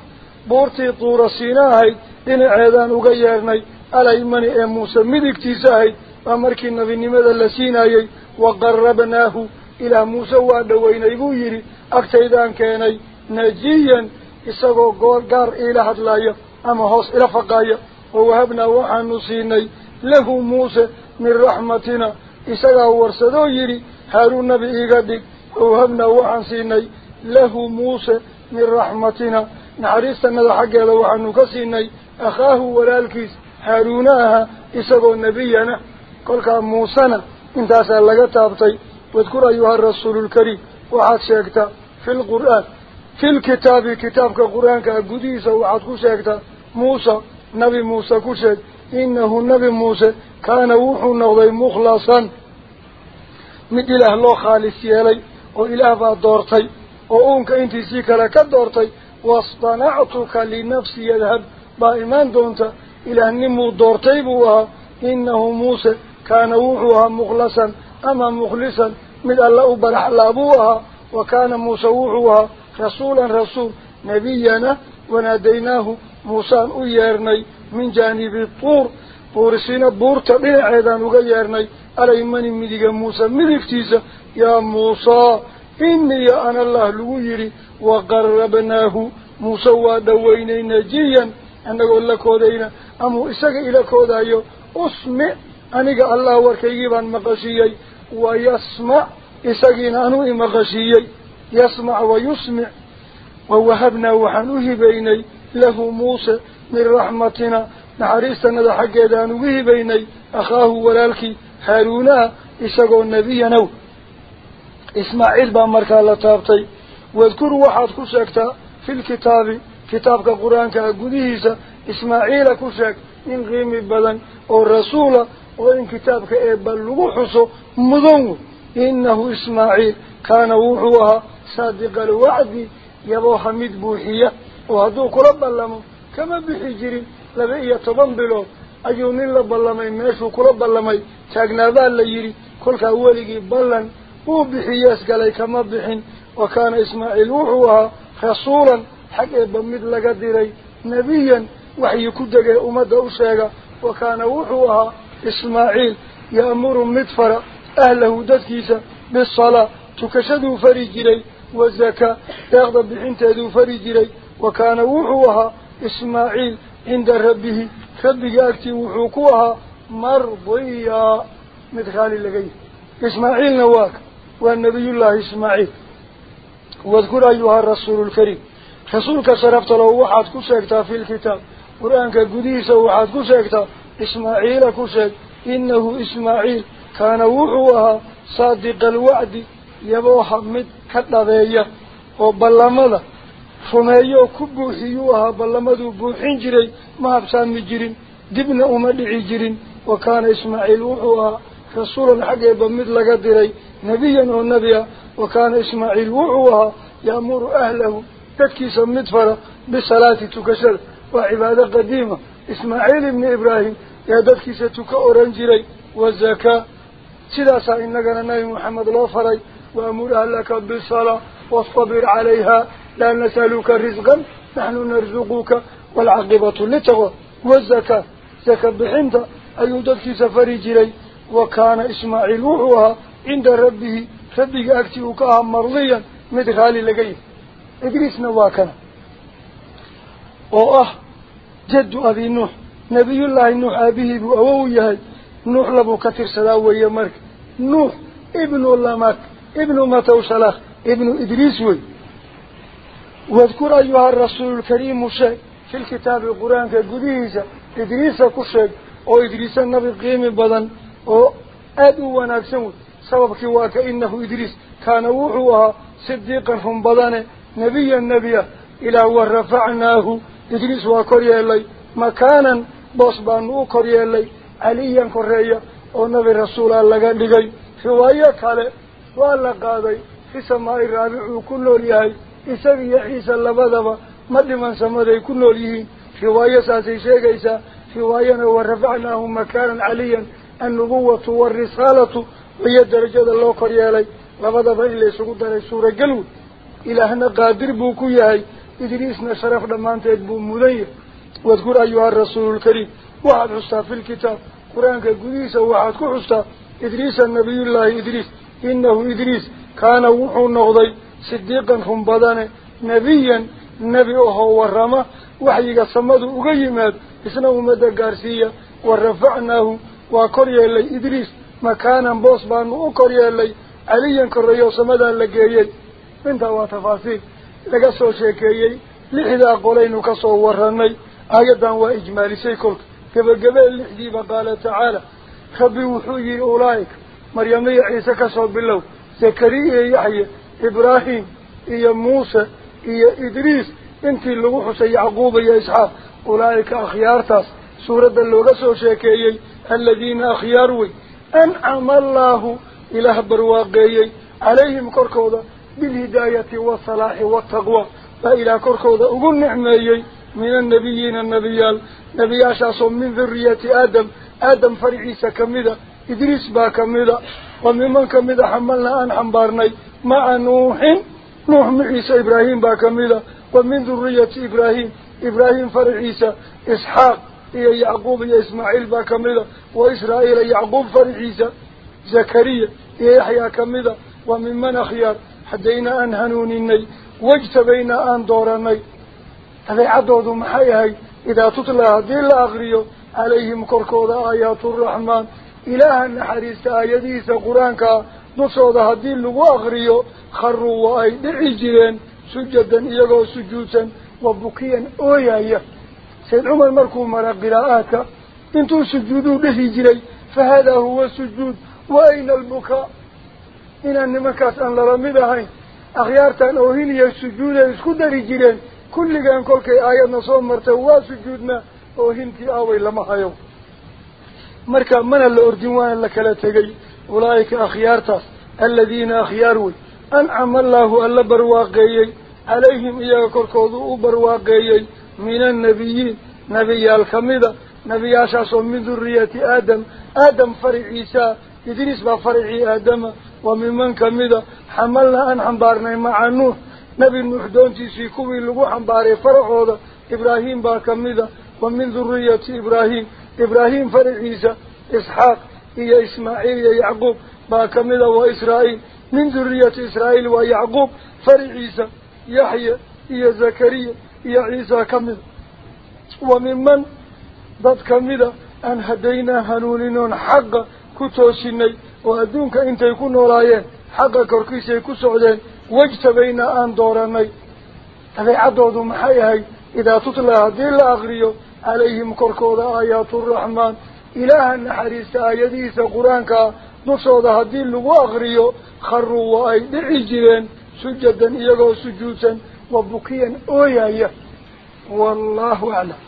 بورتي طور سيناهي إن عيدان أغيرني على إمن إيه موسى مدكتساهي أمرك النبي نمذا لسيناهي وقربناه إلى موسى وأدوين أغيري أكتيدان كيني نجيا. إساقو قار إلى حد لايه أما هوس إلى فقايه ووهبنا وحن نصيني له موسى من رحمتنا. إسلا ورسدو يري هارون نبي إيقادك ووهبنا وحن سيني له موسى من رحمتنا. نعريستنا الحق له وحن نكسيني. أخاه ولا الكيس هارونها إسلا نبينا. قلقا موسانا انت أسألك تابطي واذكر أيها الرسول الكريم. وحاك شاكتا في القرآن. في الكتاب كتابك القرآن كأقوديسة وحاكو شاكتا موسى. نبي موسى كشد إنه نبي موسى كان وحو نغضي مخلصا من إله الله خالصي علي وإله بها دورتي وأنك إنت سيكرا كدورتي واصطنعتك لنفسي يذهب با إيمان دونت إلى نمو دورتي بوها إنه موسى كان وحوها مخلصا أما مخلصا من الله برح لابوها وكان موسى وحوها رسولا رسول نبينا وناديناه موسى أويرني من جانب الطور بورسين بورتا بيعيدان أغيرني على إمان مدقى موسى مدكتيسة يا موسى إني أنا الله لغيري. وقربناه. موسى ودويني نجيا. أنه قال لك ودينا أمو إساق إلى كودايو. أسمع. أنك الله وكيبا مغشيي ويسمع. إساقين أنو مغشيي يسمع ويسمع. ووهبنا وحنوه بيني. له موسى من رحمتنا. نعريسنا ذا حق يدانوه بيني. أخاه ولالك هارونا إساقو النبي نو إسماعيل بامركا لطابتي واذكر واحد كسكتا في الكتاب. كتاب قرآن كأقوديهيسا إسماعيل كسك إن غيمي بلن أو رسولة وإن كتابك إبال لغوحسو مضو إنه إسماعيل. كان وحوها صادق الوعد. يبو حميد بوحية. Meeshuu kula ballamay taagnaadaa la yidhi kolkaa weligii ballan uu bixiyees galay kama bixin wa kaana ismaaciil wuxuu ahaa rasuulan xag eebba mid laga diray nebiyan waxyi ku degee ummadda u sheega wa kaana wuxuu ahaa ismaaciil ya'muru mid fara ahlahu dadkiisa bisalaa tukashaduu fari jiray wazakaa deeqda bixinteeduu fari jiray وكان وحوها إسماعيل عند ربه ربي أكتي وحوكوها مرضية مدخالي لغي إسماعيل نواك والنبي الله إسماعيل. واذكر أيها الرسول الكريم رسولك صرفت له وحد كسكت في الكتاب. قرآنك قديس وحد كسكت إسماعيل كسك. إنه إسماعيل كان وحوها صادق الوعد يبوح مد كتابية. وبلا ماذا فمهيو كبو حيوها بلمدو بوحين حنجري ما أبسان مجرين دبن أمدعي جرين وكان إسماعيل وعوها رسول الحق يبمد لقدري نبيا ونبيا وكان إسماعيل وعوها يأمر أهله تكيس مدفرة بصلاة تكسر وعبادة قديمة إسماعيل بن إبراهيم يأتكيس تكأران جري والزكاة سلاسة إنك نبي محمد لا فري وأمر أهلك بالصلاة واصطبر عليها لا نسألك رزقا نحن نرزقك والعقبة لتغى والزكاة زكا بحنت. أيودك سفر جري. وكان إسماعيل وحوها عند ربه ربك أكتبك مرضيا. مدخالي لقيه إدريس نواكنا. وأه جد أبي نوح. نبي الله نوح أبيه بأوه نوح لبو كثير سلاوه يمرك نوح ابن الله مك ابن متوسلاخ ابن إدريس وي. واذكر أيها الرسول الكريم شيء في الكتاب القرآن كالقديسة إدريسة كشيك أو إدريسة النبي قيم بضن أو أدو ونكسمه سبب كواك إنه إدريس. كان وحوها صديقا هم بضن نبيا نبيا. إلى ورفعناه إدريس وكريا لي مكانا بصبان وكريا لي عليا كريا أو نبي رسول الله لغاية حواية كالي. والقاضي في سماء الرابع وكله ليهي إسابي عيسى اللبادبا مدما سمدي كنو ليه في وايسا سيشيك إيسا في واينا ورفعناه مكانا عليا النبوة والرسالة وهي درجة الله قريالي لبادبا إلي سقود علي سورة قلو إلهنا قادر بوكويا هاي إدريسنا شرف لمانتهد بو مدير واذكر أيها الرسول الكريم وعد حصة في الكتاب قرآن قديسة وعد حصة إدريس النبي الله إدريس إنه إدريس كان وحو النغضي sidiiqan run badane nebiyan nebi ahoo warrama waxyiga samadu uga yimaad isna ummadda gaarsiiya wa rafacnaahu waa kor yeelay idriis makaanan boos baanu u kor yeelay caliyan korreeyo samadaa la geeyey intaa waa tafaasiil laga soo sheekeeyey lixdaa qolaynu ka soo warranay aayaddan waa ijmaalisay kolka gebagabee lixdiiba qaala tacaala إبراهيم إيا موسى إيا إدريس انت اللي وحوش يعقوب يا إسحاق. أولئك أخيار أخيارتاس. سورة اللغس وشاكيي الذين أخياروي. أنعم الله إله برواقيي. عليهم كركوضة بالهداية والصلاح والتقوى. فإلى كركوضة أقول نعميي. من النبيين النبيال. نبي عشاصو من ذرية آدم. آدم فرعيسة كمذا إدريس با كمذا ومن من كمدة حملنا أنحم بارني مع نوح. نوح من عيسى إبراهيم باكملة ومن ذرية إبراهيم إبراهيم فر عيسى. إسحاق يا يعقوب يا إسماعيل باكملة وإسرائيل يعقوب فر عيسى. زكريا يا يحيى كملة ومن من أخيار؟ حدينا أن هنونيني واجتبينا أن دوراني هذا عدود محيهي إذا تطلع دي الأغريو عليهم كركوضة آيات الرحمن. إلها النحريس آياتيس قرآنك. Bukiyan ooyaya sayd cumar markuu mara qiraa'aadka intuu sujuuduu dhihi jiray fa haadaa huwa sujuud wa ayna albukaa inaan nimankaas aan lala mid ahayn akhyaartan oohin iyo sujuuday isku dari jireen kulligaan kolkay aayadna soo martay waa sujuudnaa oohintii aaway lama hayo marka mana la ordin waana la kala tegay أولئك أخيارتاس الذين أخياروا أنعم الله ألا برواقي عليهم إياه كركوضوا برواقي من النبيين. نبي الخميدة نبي أشعص من ذرية آدم. آدم فرع إيسا إدريس بفرع آدم. ومن من كميدة حملها أن بارني مع نوح. نبي نوح دونتي سيكوي لغوحن باري فرعوضة. إبراهيم با كميدة. ومن ذرية إبراهيم. إبراهيم فرع إيسا إسحاق. يا إسماعيل يا يعقوب. ما كمله وإسرائيل من ذرية إسرائيل ويعقوب فرعيسى يحيى يا زكريا يا عيسى كمل. ومن من؟ ضد كمله أن هدينا هنولين حق كتوشيني وأدونك أنت يكون رايان حق كركيس يكون سعودين واجتبينا أن دوراني هذا عدد محيهي. إذا تطلع دي الأغريو عليهم كركوض آيات الرحمن. Qur-aankaa dushooda haddii lagu akriyo kharuu waa ay dhici jireen sujadan iyagoo sujuudsan wa bukiyan ooyaya wallaahu aclam